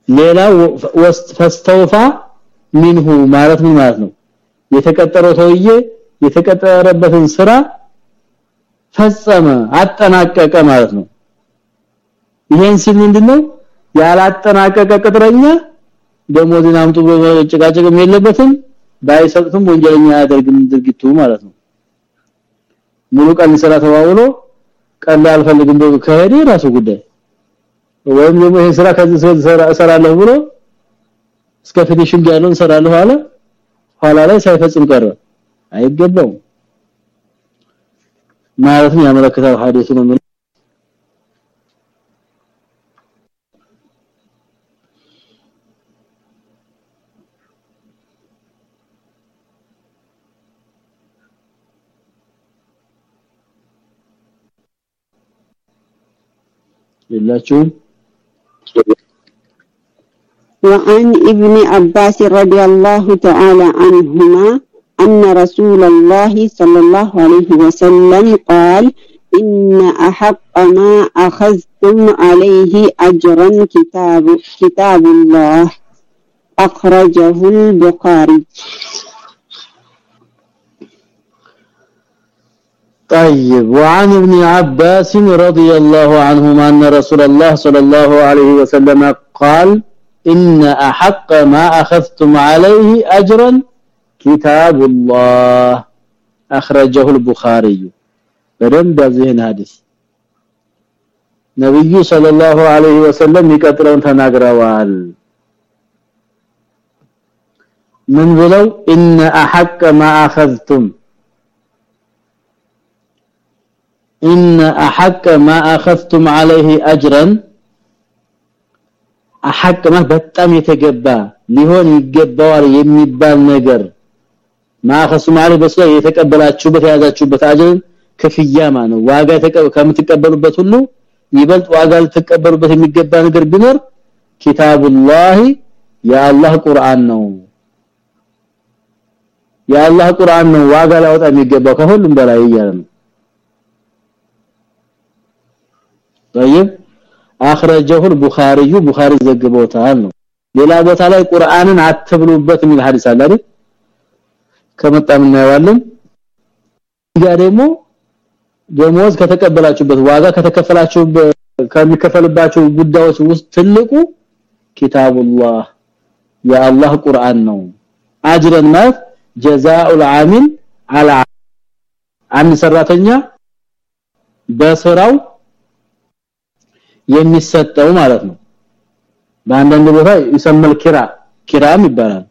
ሌላው ፈስተውፋ ሚንሁ ማለት ምን ማለት ነው? የተቀጠረው ሰውዬ የተቀጠረበትን ስራ ፈጸመ አጠናቀቀ ማለት ነው። ይሄን ሲል ምንድነው? ያላጠናቀቀ ቅጥረኛ ደሞዝን አምጡ በጭቃጭቅም የለበትም። ባይሰጥም ወንጀለኛ ያደርግም ድርጊቱ ማለት ነው። ሙሉ ቀን ስራ ተዋውሎ ቀን አልፈልግም ብሎ ከሄደ ራሱ ጉዳይ። ወይም ደግሞ ይሄ ስራ ከዚህ ሰው እሰራለሁ ብሎ እስከ finishing ያለውን እሰራለሁ አለ። ኋላ ላይ ሳይፈጽም ቀረ። አይገባው ማለትም ያመለክታል ሐዲሱ ነው وعن ابن عباس رضي الله تعالى عنهما أن رسول الله صلى الله عليه وسلم قال إن أحق ما أخذتم عليه أجرا كتاب, كتاب الله. أخرجه البخاري. طيب وعن ابن عباس رضي الله عنهما أن رسول الله صلى الله عليه وسلم قال إن أحق ما أخذتم عليه أجرا كتاب الله أخرجه البخاري በደንብ ያዘህን ሐዲስ ነብዩ ሰለላሁ ዐለይሂ ወሰለም ይቀጥለውን ተናግረዋል ምን ብለው ان احق ما اخذتم إن أحق ما أخذتم عليه أجرا. أحق ما በጣም የተገባ ሊሆን ይገባዋል የሚባል ነገር ማخص ማለት በስለ የተቀበላችሁበት የያዛችሁበት አጅር ክፍያማ ነው ዋጋ ከምትቀበሉበት ሁሉ ይበልጥ ዋጋ ልትቀበሉበት የሚገባ ነገር ቢኖር ኪታቡላህ የአላህ ቁርአን ነው የአላህ ቁርአን ነው ዋጋ ላወጣ የሚገባው ከሁሉም በላይ ያለ طيب اخرجه البخاري ቡኻሪ ዘግቦታል ነው ሌላ ቦታ ላይ ቁርአንን አትብሉበት የሚል ሐዲስ አለ አይደል ከመጣም እናየዋለን ያ ደግሞ ደሞዝ ከተቀበላችሁበት ዋጋ ከተከፈላችሁበት ከሚከፈልባቸው ጉዳዮች ውስጥ ትልቁ ኪታቡላህ የአላህ ቁርአን ነው አጅረን ማለት ጀዛኡል አሚል አላ አንድ ሰራተኛ በስራው የሚሰጠው ማለት ነው በአንዳንድ ቦታ ይሰመል ኪራ ኪራም ይባላል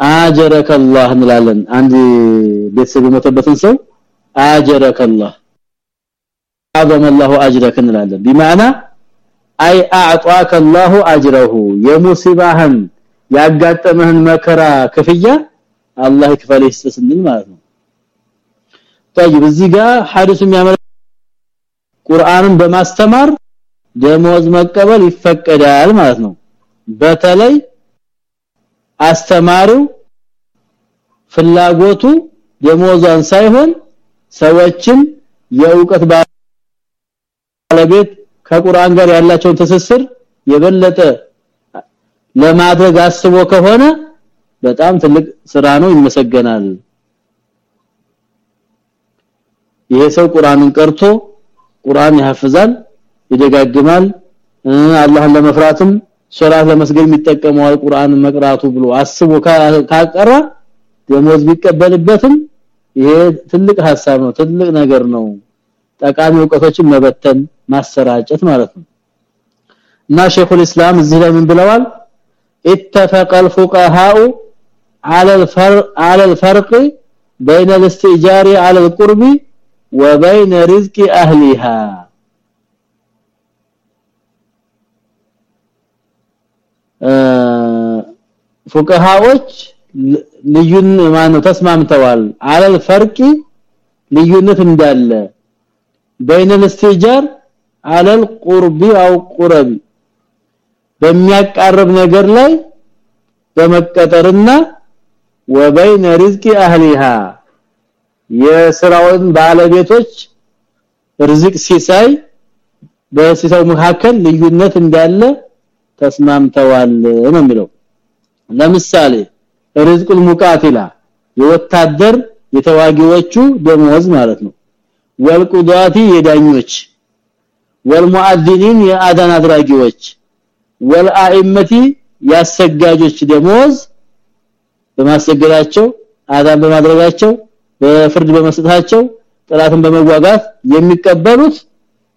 አጀረከላህ እንላለን አንድ ቤተሰብ የሞተበትን ሰው አጀረከላህ አዘመ الله اجرك እንላለን بمعنى አይ አዕጣከ الله اجره የሙሲባህን ያጋጠመህን መከራ ክፍያ አላህ ይክፈልህ ስንል ማለት ነው طيب እዚህ ጋር ሐዲሱ የሚያመራ ቁርአንን በማስተማር ደሞዝ መቀበል ይፈቀዳል ማለት ነው። በተለይ አስተማሪው ፍላጎቱ ደሞዟን ሳይሆን ሰዎችን የእውቀት ባለቤት ከቁርአን ጋር ያላቸውን ትስስር የበለጠ ለማድረግ አስቦ ከሆነ በጣም ትልቅ ስራ ነው ይመሰገናል። ይሄ ሰው ቁርአንን ቀርቶ ቁርአን ያህፍዛል ይደጋግማል አላህን ለመፍራትም ሶላት ለመስገድ የሚጠቀመው ቁርአን መቅራቱ ብሎ አስቦ ካቀራ ደሞዝ ቢቀበልበትም ይሄ ትልቅ ሐሳብ ነው ትልቅ ነገር ነው ጠቃሚ ዕውቀቶችን መበተን ማሰራጨት ማለት ነው እና ሼኹል እስላም እዚህ ላይ ምን ብለዋል اتفق الفقهاء على الفرق على الفرق بين الاستئجار على القرب وبين رزق اهلها ፉቀሃዎች ልዩን ማነው ተስማምተዋል አለል ፈርቂ ልዩነት እንዳለ በይነ الاستئجار على القرب او قرب በሚያቃርብ ነገር ላይ በመቀጠርና وبين رزق اهلها የስራውን ባለቤቶች ርዝቅ ሲሳይ በሲሳው መካከል ልዩነት እንዳለ ተስማምተዋል ነው የሚለው። ለምሳሌ ርዝቁል ሙቃቲላ የወታደር የተዋጊዎቹ ደሞዝ ማለት ነው። ወልቁዳቲ የዳኞች ወልሙአዲኒን የአዳን አድራጊዎች ወልአኢመቲ ያሰጋጆች ደሞዝ በማሰገዳቸው አዳን በማድረጋቸው በፍርድ በመስጠታቸው ጥላትን በመዋጋት የሚቀበሉት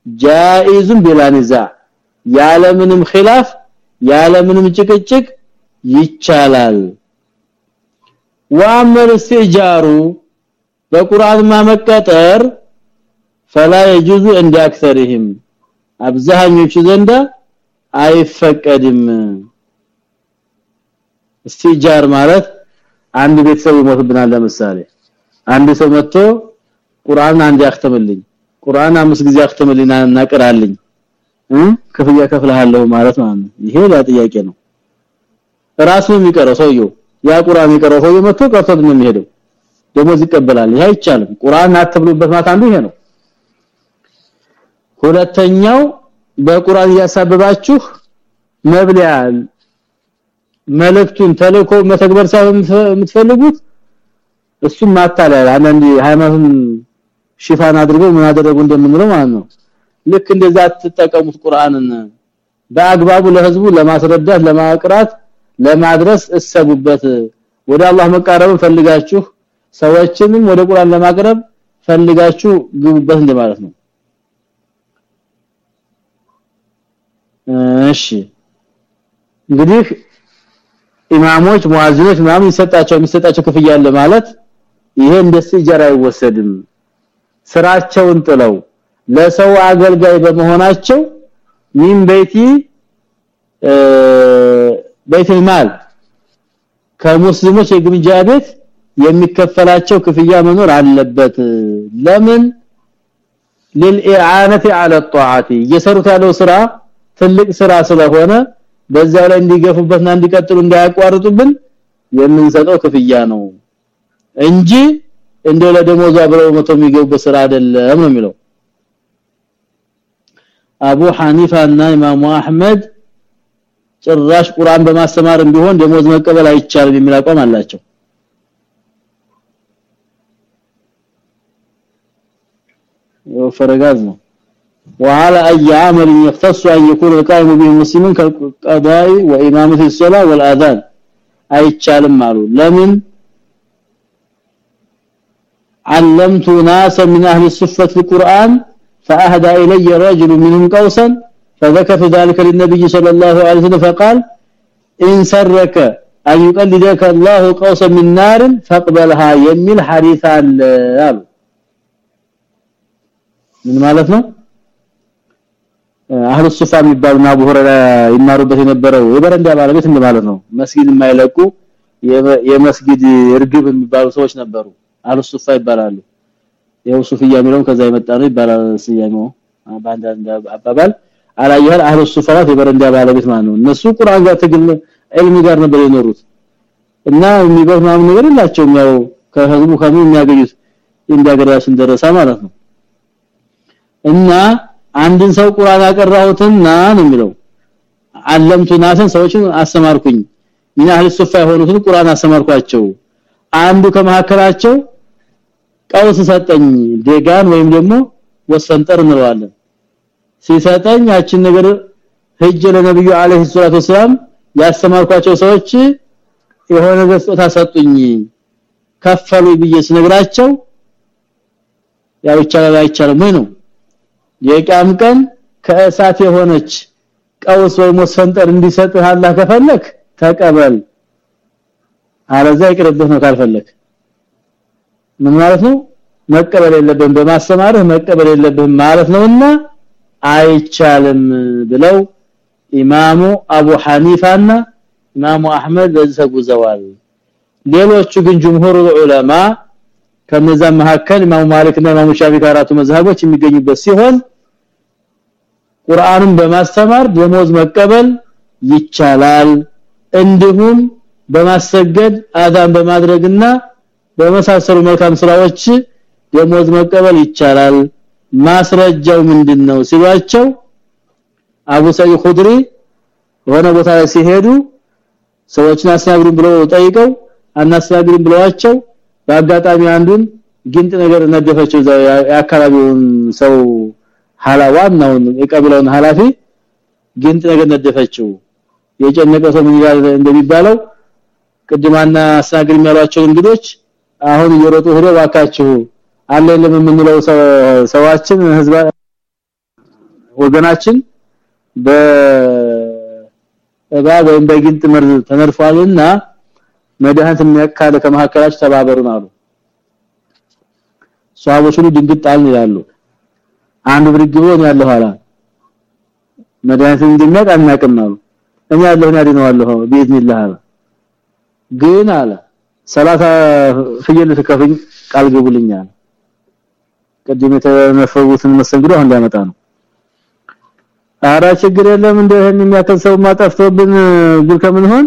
ጃኢዝም ቢላንዛ ያለምንም ኺላፍ ያለምንም ጭቅጭቅ ይቻላል። ወአመር ሲጃሩ በቁርአን ማመቀጠር ፈላ የጁዙ እንዳክሰርህም አብዛኞቹ ዘንዳ አይፈቀድም። እስቲጃር ማለት አንድ ቤተሰብ ይሞትብናል ለምሳሌ። አንድ ሰው መጥቶ ቁርአን አንድ ያክተምልኝ ቁርአን አምስት ጊዜ ያክተምልኝ እናቀራልኝ ክፍያ ከፍለሃለሁ ማለት ነው። ይሄ ለጥያቄ ነው። ራሱ የሚቀረው ሰውየው። ያ ቁርአን የሚቀረው ሰውየው መጥቶ ቀርቶት ነው የሚሄደው። ደሞዝ ይቀበላል። ይሄ አይቻልም። ቁርአን አትብሉበት ማለት አንዱ ይሄ ነው። ሁለተኛው በቁርአን ያሳበባችሁ መብሊያ መልእክቱን ተልኮ መተግበር ሳይሆን የምትፈልጉት እሱም ማታለል አንዳንድ ሃይማኖትን ሽፋን አድርገው ምን አደረጉ እንደምንለው ማለት ነው። ልክ እንደዛ ተጠቀሙት ቁርአንን። በአግባቡ ለህዝቡ ለማስረዳት ለማቅራት ለማድረስ እሰቡበት። ወደ አላህ መቃረብን ፈልጋችሁ ሰዎችንም ወደ ቁርአን ለማቅረብ ፈልጋችሁ ግቡበት እንደማለት ነው። እሺ። እንግዲህ ኢማሞች ሙአዚኖች ምናምን ይሰጣቸው የሚሰጣቸው ክፍያ አለ ማለት ይሄ እንደ ሲጀራ አይወሰድም ስራቸውን ጥለው ለሰው አገልጋይ በመሆናቸው ሚን ቤቲ ቤተል ማል ከሙስሊሞች የግምጃ ቤት የሚከፈላቸው ክፍያ መኖር አለበት ለምን للاعانه على الطاعه እየሰሩት ያለው ስራ ትልቅ ስራ ስለሆነ በዛ ላይ እንዲገፉበትና እንዲቀጥሉ እንዳያቋርጡብን የምንሰጠው ክፍያ ነው እንጂ እንደው ለደሞዝ አብረው መቶ የሚገቡበት ስራ አይደለም ነው የሚለው አቡ ሐኒፋ እና ኢማሙ አህመድ ጭራሽ ቁርአን በማስተማርም ቢሆን ደሞዝ መቀበል አይቻልም የሚል አቋም አላቸው ወፈረጋዝ ነው وعلى اي عمل يختص ان يكون القائم به المسلمين كالقضاء وامامه الصلاه والاذان አይቻልም አሉ ለምን علمت ناسا من اهل الصفه في القران فاهدى الي رجل منهم قوسا فذكرت ذلك للنبي صلى الله عليه وسلم فقال ان سرك ان يقلدك الله قوسا من نار فاقبلها يميل حديث قال ምን ማለት ነው አህሉ ሱፋ የሚባሉ አቡ ሁረራ ይማሩበት የነበረው የበረንዳ ባለቤት እንደማለት ነው መስጊድ የማይለቁ የመስጊድ እርግብ የሚባሉ ሰዎች ነበሩ አህሉ ሱፋ ይባላሉ። ያው ሱፍያ ከዛ የመጣ ነው ይባላል ስያሜው። ባንዳንዳ አባባል አላየህ አህሉ የበረንዳ ባለቤት ማለት ነው እነሱ ቁርአን ጋር ትግል ዒልም ጋር ነበር የኖሩት። እና የሚበርማም ነገር የላቸውም። ያው ከህዝቡ ከምን የሚያገኙት? እንዲያገራሽን ደረሳ ማለት ነው። እና አንድን ሰው ቁርአን አቀራሁትና ነው የሚለው። አለምቱ ናሰን ሰዎችን አስተማርኩኝ። ምን ያህል ሱፋ የሆኑትን ቁርአን አስተማርኳቸው። አንዱ ከመሐከላቸው ቀውስ ሰጠኝ ደጋን ወይም ደግሞ ወሰንጠር እንለዋለን። ሲሰጠኝ ያችን ነገር ሄጀ ለነብዩ አለይሂ ሰላቱ ወሰለም ያስተማርኳቸው ሰዎች የሆነ ገጽታ ሰጡኝ ከፈሉ ብዬ ስነግራቸው ያው ይቻላል አይቻልም ወይ ነው። የቂያም ቀን ከእሳት የሆነች ቀውስ ወይ መስፈንጠር እንዲሰጥህ አላህ ከፈለክ ተቀበል። አለዛ ይቅርብህ ነው ካልፈለክ ምን ማለት ነው? መቀበል የለብህም በማስተማርህ መቀበል የለብህም ማለት ነውና አይቻልም ብለው ኢማሙ አቡ ሐኒፋና ኢማሙ አህመድ በዘጉዘዋል ሌሎቹ ግን ጅምሁር ዑለማ ከነዛ መካከል ኢማሙ ማሊክና ኢማሙ ሻፊ ካራቱ መዝሐቦች የሚገኙበት ሲሆን ቁርአንን በማስተማር ደሞዝ መቀበል ይቻላል። እንዲሁም በማሰገድ አዛን በማድረግና በመሳሰሉ መልካም ስራዎች ደሞዝ መቀበል ይቻላል። ማስረጃው ምንድነው ሲሏቸው አቡ ሰዒድ ኹድሪ ሆነ ቦታ ሲሄዱ ሰዎችን አስናግሩን ብለው ጠይቀው አናስናግሩን ብለዋቸው በአጋጣሚ አንዱን ግንጥ ነገር ነደፈችው የአካባቢውን ሰው ሐላዋናውን የቀብለውን ሐላፊ ግንጥ ነገር ነደፈችው። የጨነቀ ሰው ምን ይላል እንደሚባለው ቅድማና አስናግር የሚያሏቸው እንግዶች አሁን እየሮጡ ሄደው ዋካችሁ አለ ለምንለው ሰዋችን ህዝብ ወገናችን በእባ ወይም በግንጥ መርዝ ተነርፏልና መድኃኒት የሚያካለ ከመሐከላችሁ ተባበሩን አሉ። ሷቦቹ ድንግጣል ይላሉ። አንዱ ብርግቦ ነው ያለው ኋላ መድኃኒት እንደሚያቅ አናቅም አሉ። እኛ ያለውን ያድነዋለሁ ቢኢዝኒላህ አለ። ግን አለ ሰላሳ ፍየል ተከፍኝ ቃል ገቡልኛል ቅድም የተነፈሩትን መሰንግዶ አሁን ሊያመጣ ነው። አራ ችግር የለም እንደ ይሄን የሚያከል ሰው ማጠፍቶብን ጉል ከምንሆን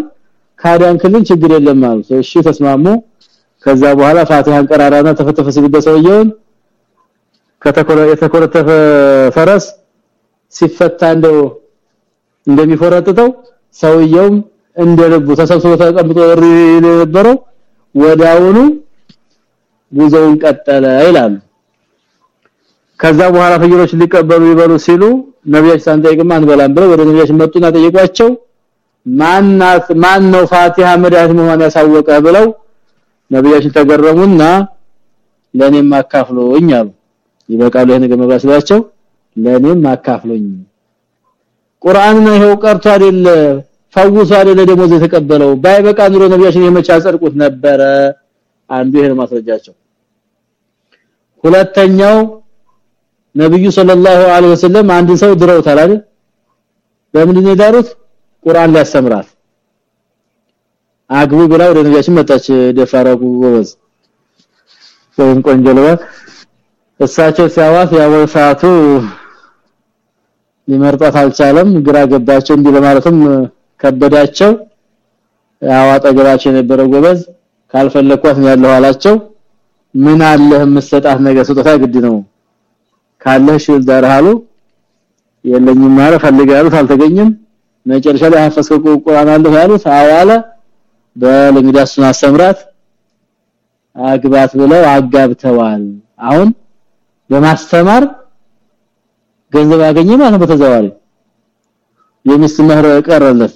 ካዳንክልን ችግር የለም ማለት እሺ ተስማሙ። ከዛ በኋላ ፋቲሃን ቀራራና ተፈተፈ ሲልበት ሰውየውን ከተኮረ የተኮረተፈ ፈረስ ሲፈታ እንደው እንደሚፎረጥተው ሰውየውም እንደልቡ ተሰብስቦ ተቀምጦ ወሪ የነበረው ወዳውኑ ጉዞውን ቀጠለ ይላሉ። ከዛ በኋላ ፍየሎች ሊቀበሉ ይበሉ ሲሉ ነብያችን ሳንጠይቅም አንበላም ብለው ወደ ነብያችን መጡና ጠየቋቸው ማናት ማን ነው ፋቲሃ መድኃኒት መሆን ያሳወቀ ብለው ነብያችን ተገረሙና ለኔም አካፍሎኝ አሉ። ይበቃሉ ይሄን ነገር መባስላቸው ለኔም አካፍሎኝ። ቁርአን ነው ይሄው ቀርቶ አይደለ ፈውሶ አይደለ ደሞዝ የተቀበለው። ባይበቃ ኑሮ ነብያችን የመቻ ጸድቁት ነበረ? አንዱ ይሄን ማስረጃቸው። ሁለተኛው ነብዩ ሰለላሁ ዐለይሂ ወሰለም አንድ ሰው ድረውታል አይደል? በምንድን ነው የዳሩት? ቁርአን ሊያስተምራት። አግቡ ብላ ወደ ነብያችን መጣች። ደፋራጉ ጎበዝ ወይም ቆንጆለዋ እሳቸው ሲያዋት ሰዓቱ ሊመርጣት አልቻለም ግራ ገባቸው እንዲህ ለማለትም ከበዳቸው። ያው አጠገባቸው የነበረው ጎበዝ ካልፈለኳት ያለው አላቸው። ምን አለህ መስጠት ነገር ስጦታ ግድ ነው። ካለሽ ዳርሃሉ የለኝም ማለት ፈልጋሉት አልተገኘም። መጨረሻ ላይ ሐፈስከው ቁርአን አለ ያሉት። አዋለ በል እንግዲህ እሱን አስተምራት። አግባት ብለው አጋብተዋል። አሁን በማስተማር ገንዘብ ያገኘ ማለት በተዘዋዋሪ። የሚስት መህር ቀረለት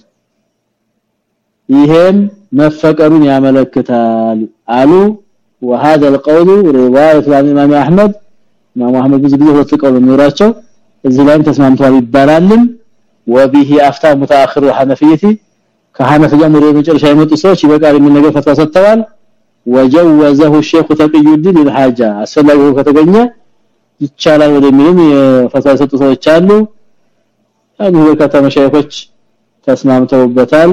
ይሄም መፈቀሩን ያመለክታል አሉ وهذا القول روايه عن الامام احمد امام احمد ብዙ ጊዜ ሁለት ቀውል ኖራቸው እዚህ ላይም ተስማምቷል ይባላልም وبه افتى متاخر الحنفيه ከሐነፊያ ሙሪ መጨረሻ የመጡ ሰዎች ይበቃል የሚል ነገር ፈትዋ ሰጥተዋል وجوزه الشيخ تقي الدين الحاجه አስፈላጊው ከተገኘ ይቻላል ወደሚልም የፈትዋ የሰጡ ሰዎች አሉ አሉ ከተማ ሸይኾች ተስማምተውበታል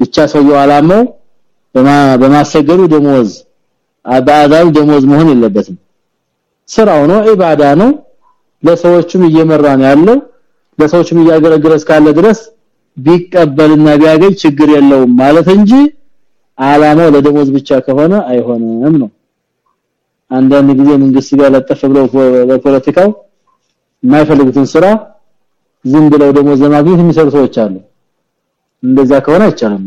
ብቻ ሰውየው አላማው በማሰገዱ ደሞዝ አባዳው ደሞዝ መሆን የለበትም። ስራው ነው ኢባዳ ነው። ለሰዎችም እየመራን ያለው። ለሰዎችም እያገለገለ እስካለ ድረስ ቢቀበልና ቢያገኝ ችግር የለውም ማለት እንጂ አላማው ለደሞዝ ብቻ ከሆነ አይሆንም ነው። አንዳንድ ጊዜ መንግስት ጋር ብለው በፖለቲካው የማይፈልጉትን ስራ ዝም ብለው ደሞዝ ለማግኘት የሚሰሩ ሰዎች አሉ እንደዛ ከሆነ አይቻልም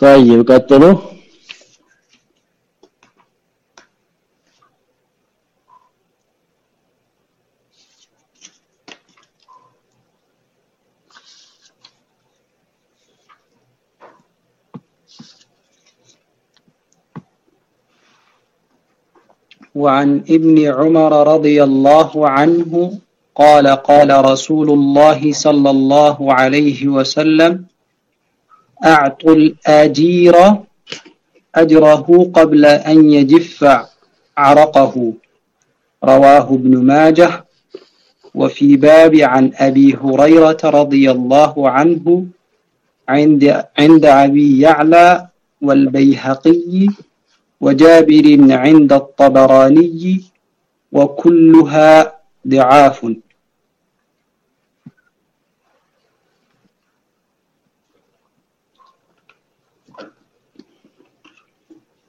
طيب ቀጥሎ وعن ابن عمر رضي الله عنه قال قال رسول الله صلى الله عليه وسلم أعطوا الآجير أجره قبل أن يجف عرقه. رواه ابن ماجه. وفي باب عن أبي هريرة رضي الله عنه عند عند أبي يعلى والبيهقي وجابر عند الطبراني وكلها ضعاف.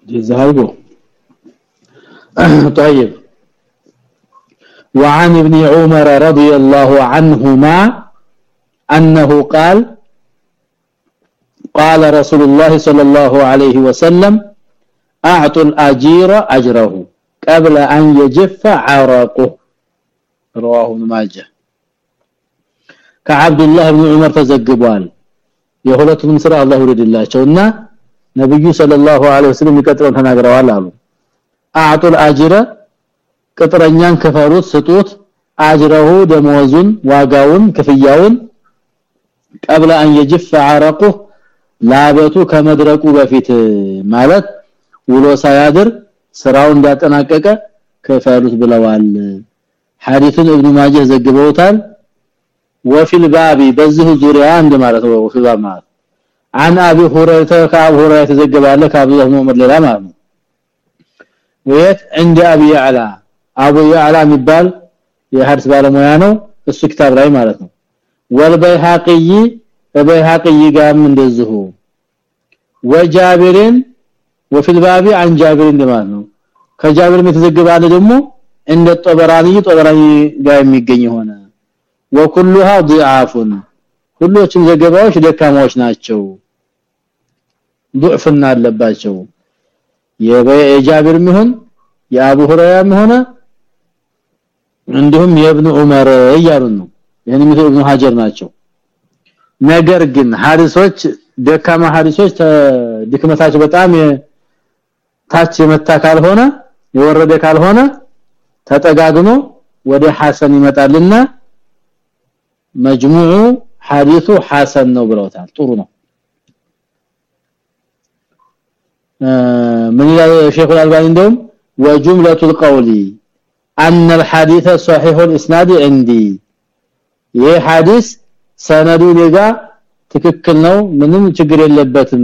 جزاهو طيب وعن ابن عمر رضي الله عنهما أنه قال قال رسول الله صلى الله عليه وسلم اعطوا الاجير اجره قبل ان يجف عرقه رواه ابن ماجه كعبد الله بن عمر ተዘግቧል የሁለቱም ስራ አላህ ይወድላቸውና ነብዩ ሰለላሁ ዐለይሂ ወሰለም ይቀጥረው ተናግረዋል አሉ አዕጡል አጅረ ቅጥረኛን ከፈሩት ስጡት አጅረሁ ደሞዙን ዋጋውን ክፍያውን قبل ان يجف عرقه ላበቱ ከመድረቁ በፊት ማለት ውሎ ሳያድር ስራው እንዳጠናቀቀ ከፈሉት ብለዋል ሐዲሱን ኢብኑ ማጀህ ዘግበውታል وفي الباب በዚህ ዙሪያ አንድ ማለት ነው وفي الباب ማለት عن ابي هريره كابو هريره ተዘግባለ ከአቡ ዑመር ሌላ ማለት ነው ወይት عند ابي يعلى አቡ يعلى የሚባል የሐዲስ ባለሙያ ነው እሱ ክታብ ላይ ማለት ነው ወልበይሃቂ በበይሃቂ ጋርም እንደዚሁ ወጃቢርን وفي الباب عن جابر እንደማለት ነው ከጃብር የተዘገበ አለ ደግሞ እንደ ጦበራኒ ጦበራኒ ጋር የሚገኝ ሆነ وكلها ضعاف ሁሎችም ዘገባዎች ደካማዎች ናቸው ضعፍና አለባቸው። የጃብር ምሁን የአቡ ሁረይራም ሆነ እንዲሁም የኢብኑ ዑመር እያሉን ነው። ኢብኑ ሀጀር ናቸው። ነገር ግን ሐሪሶች ደካማ ሐሪሶች ድክመታቸው በጣም ታች የመታ ካልሆነ የወረደ ካልሆነ ተጠጋግሞ ወደ ሐሰን ይመጣልና መጅሙዑ ሐዲሱ ሐሰን ነው ብለውታል። ጥሩ ነው። من الشيخ الألباني عندهم وجملة القول أن الحديث صحيح الإسناد عندي ይህ ሐዲስ ሰነዱ ሌጋ ትክክል ነው ምንም ችግር የለበትም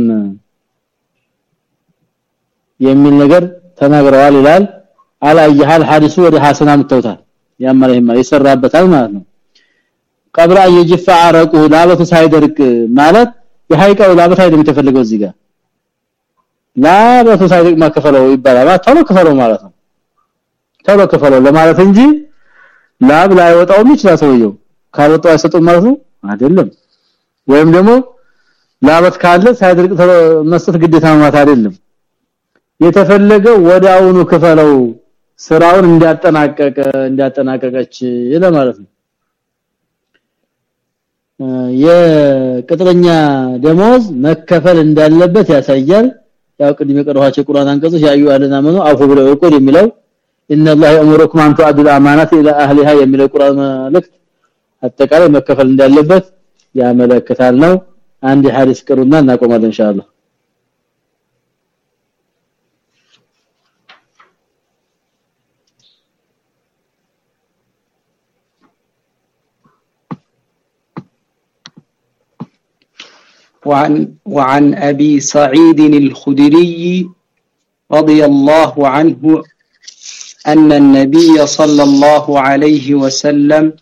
የሚል ነገር ተናግረዋል ይላል አላየሃል ሐዲሱ ወደ ሐሰና ምተውታል ያመረህማ ይሰራበታል ማለት ነው ቀብራ የጅፋ አረቁ ላበቱ ሳይደርቅ ማለት የሃይቀው ላበት አይደለም የተፈለገው እዚህ ጋር ላበቱ ሳይደርቅ ማከፈለው ይባላል። ቶሎ ከፈለው ማለት ነው። ቶሎ ከፈለው ለማለት እንጂ ላብ ላይ ወጣው ይችላል ሰውየው ካልወጣው አይሰጡም ማለት ነው። አይደለም። ወይም ደግሞ ላበት ካለ ሳይደርቅ መስጠት ግዴታ ማለት አይደለም። የተፈለገው ወዳውኑ ክፈለው ስራውን እንዲያጠናቀቀ እንዲያጠናቀቀች ለማለት ነው። የቅጥረኛ ደሞዝ መከፈል እንዳለበት ያሳያል ያው ቅድም የቀረኋቸው የቁርአን አንቀጾች ያዩ አለና መኑ አፉ ብለው ይቆል የሚለው ኢነላህ የአምሩኩም አን ተአዱል አማናት ኢላ አህሊሃ የሚለው ቁርአን መልእክት አጠቃላይ መከፈል እንዳለበት ያመለክታል ነው። አንድ ሐዲስ ቅሩና እናቆማለን ኢንሻአላህ። وعن, وعن أبي سعيد الخدري رضي الله عنه أن النبي صلى الله عليه وسلم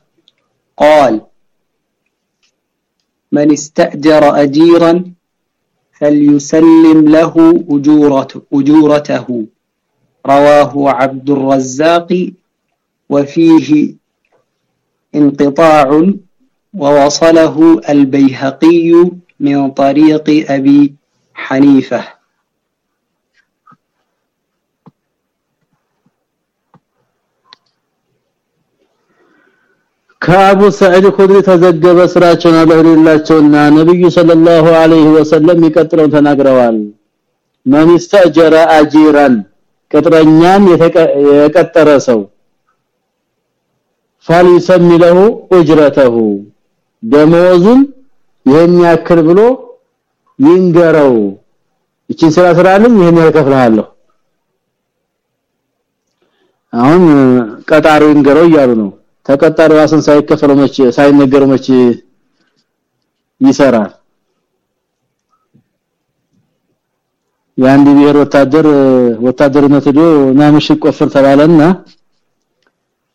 قال من استأجر أجيرا فليسلم له أجورته, أجورته. رواه عبد الرزاق وفيه انقطاع ووصله البيهقي من طريق أبي حنيفة ከአቡ ሰዒድ ኹድሪ ተዘገበ ስራቸውን አለህላቸውና ነብዩ ሰለላሁ ዐለይሂ ወሰለም ይቀጥለው ተናግረዋል ማን ይስተጀራ አጂራን ቅጥረኛን የቀጠረ ሰው ፋሊሰም له اجرته ደሞዙን ይሄን ያክል ብሎ ይንገረው። እቺን ስራ ስራልኝ ይሄን ያከፍልሃለሁ አሁን ቀጣሪው ይንገረው እያሉ ነው። ተቀጣሪው አሰን ሳይከፈለው መቼ ሳይነገረው መቼ ይሰራል? የአንድ ብሔር ወታደር ወታደርነት ሄዶ ናምሽ ቆፍር ተባለና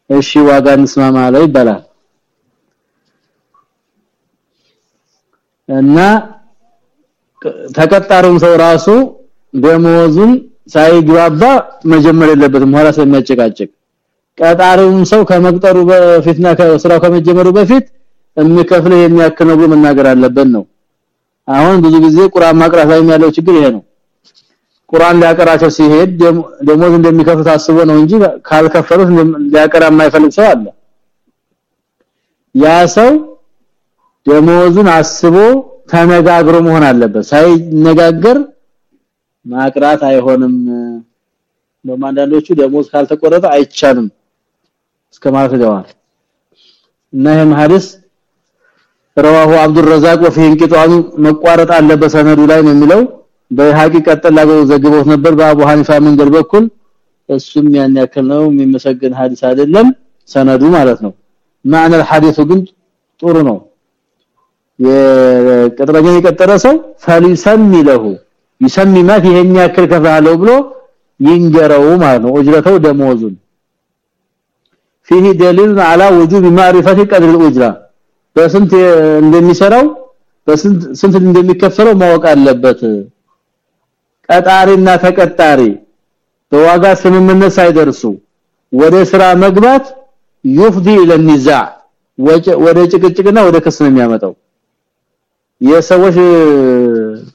እሺ ዋጋ እንስማማ ይባላል እና ተቀጣሪውም ሰው ራሱ ደሞዙን ሳይግባባ መጀመር የለበትም። ኋላ ስለሚያጨቃጭቅ ቀጣሪውም ሰው ከመቅጠሩ በፊትና ከስራው ከመጀመሩ በፊት የሚከፍለው የሚያክል ብሎ መናገር አለበት ነው። አሁን ብዙ ጊዜ ቁርአን ማቅራት ላይ ያለው ችግር ይሄ ነው። ቁርአን ሊያቀራቸው ሲሄድ ደሞዝ እንደሚከፍል ታስቦ ነው እንጂ ካልከፈሉት ሊያቀራ የማይፈልግ ሰው አለ። ያ ሰው ደሞዙን አስቦ ተነጋግሮ መሆን አለበት ሳይነጋገር ማቅራት አይሆንም በማንዳንዶቹ ደሞዝ ካልተቆረጠ አይቻልም እስከማለት ደዋል እና ይሄ ሐዲስ رواه عبد الرزاق وفي انقطاع መቋረጥ አለበት ሰነዱ ላይ ነው የሚለው በሐቂ ቀጥላገው ዘግቦት ነበር በአቡ ሐኒፋ መንገድ በኩል እሱም ያን ያክል ነው የሚመሰገን ሐዲስ አይደለም ሰነዱ ማለት ነው ማዕነ الحديث ግን ጥሩ ነው የቅጥረኛ የቀጠረ ሰው ፈሊሰሚ له ይሰሚ ማት ይሄን ያክል ከፋለው ብሎ ይንገረው ማለት ነው እጅረተው ደሞዙን فيه دليل على وجوب معرفه قدر الاجره በስንት እንደሚሰራው በስንት ስንት እንደሚከፈለው ማወቅ አለበት ቀጣሪና ተቀጣሪ በዋጋ ስምምነት ሳይደርሱ ወደ ስራ መግባት يفضي الى النزاع ወደ ጭቅጭቅና ወደ ክስ ነው የሚያመጣው የሰዎች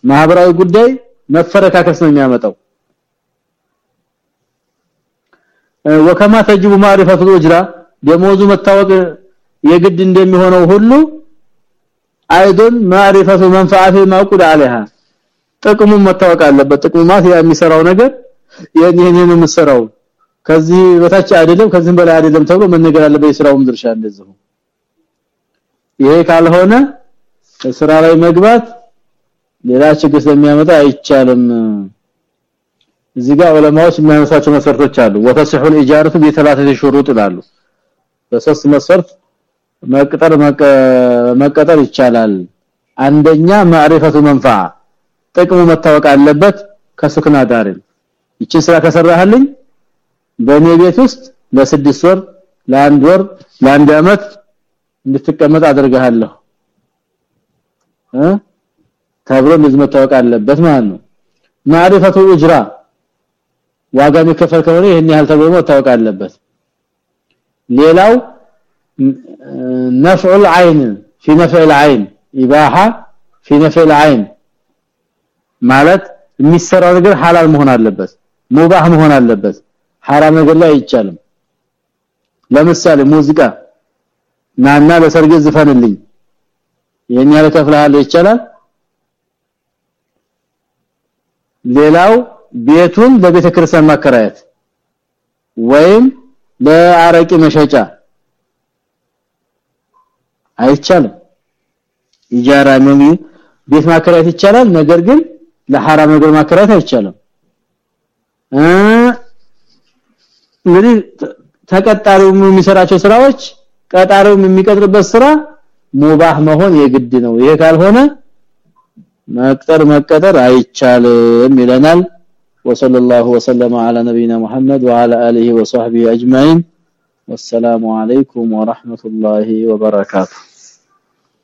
ማህበራዊ ጉዳይ መፈረካከስ ነው የሚያመጣው ወከማ ተጅቡ ማሪፈቱ ወጅራ ደሞዙ መታወቅ የግድ እንደሚሆነው ሁሉ አይዶን ማሪፈቱ መንፈዓት ማቁድ عليها ጥቅሙ መታወቅ አለበት ጥቅሙ ማለት የሚሰራው ነገር ይሄንን የምሰራው ከዚህ በታች አይደለም ከዚህም በላይ አይደለም ተብሎ መነገር አለበት የስራውም ድርሻ እንደዚህ ይሄ ካልሆነ ስራ ላይ መግባት ሌላ ችግር ስለሚያመጣ አይቻልም እዚህ ጋር ዑለማዎች የሚያነሳቸው መስፈርቶች አሉ ወተስሑ الإجارة بثلاثه شروط ይላሉ በሶስት መስፈርት መቅጠር መቀጠር ይቻላል አንደኛ ማዕሪፈቱ መንፈዓ ጥቅሙ መታወቅ አለበት ከሱክና ዳሪን ይችን ስራ ከሰራህልኝ በእኔ ቤት ውስጥ ለስድስት ወር ለአንድ ወር ለአንድ አመት እንድትቀመጥ አደርጋለሁ እ ተብሎ እንደዚህ መታወቅ አለበት ማለት ነው ማዕሪፈቱ እጅራ ዋጋ የሚከፈል ከሆነ ይሄን ያህል ተብሎ መታወቅ አለበት ሌላው نفع العين في نفع العين ኢባሃ في نفع العين ማለት የሚሰራው ነገር ሐላል መሆን አለበት ሙባህ መሆን አለበት حرام ነገር ላይ አይቻልም ለምሳሌ ሙዚቃ ናና ለሰርግ ዝፈንልኝ ይሄን ያለ ከፍለሃል ይቻላል። ሌላው ቤቱን ለቤተ ክርስቲያን ማከራየት ወይም ለአረቂ መሸጫ አይቻልም። ኢጃራ ነው ቤት ማከራየት ይቻላል። ነገር ግን ለሐራም ነገር ማከራየት አይቻልም። እንግዲህ ተቀጣሪው የሚሰራቸው ስራዎች ቀጣሪው የሚቀጥርበት ስራ ሙባህ መሆን የግድ ነው ይሄ ካልሆነ መቅጠር መቀጠር አይቻልም ይለናል وصلى الله وسلم على نبينا محمد وعلى اله وصحبه اجمعين والسلام عليكم ورحمه الله وبركاته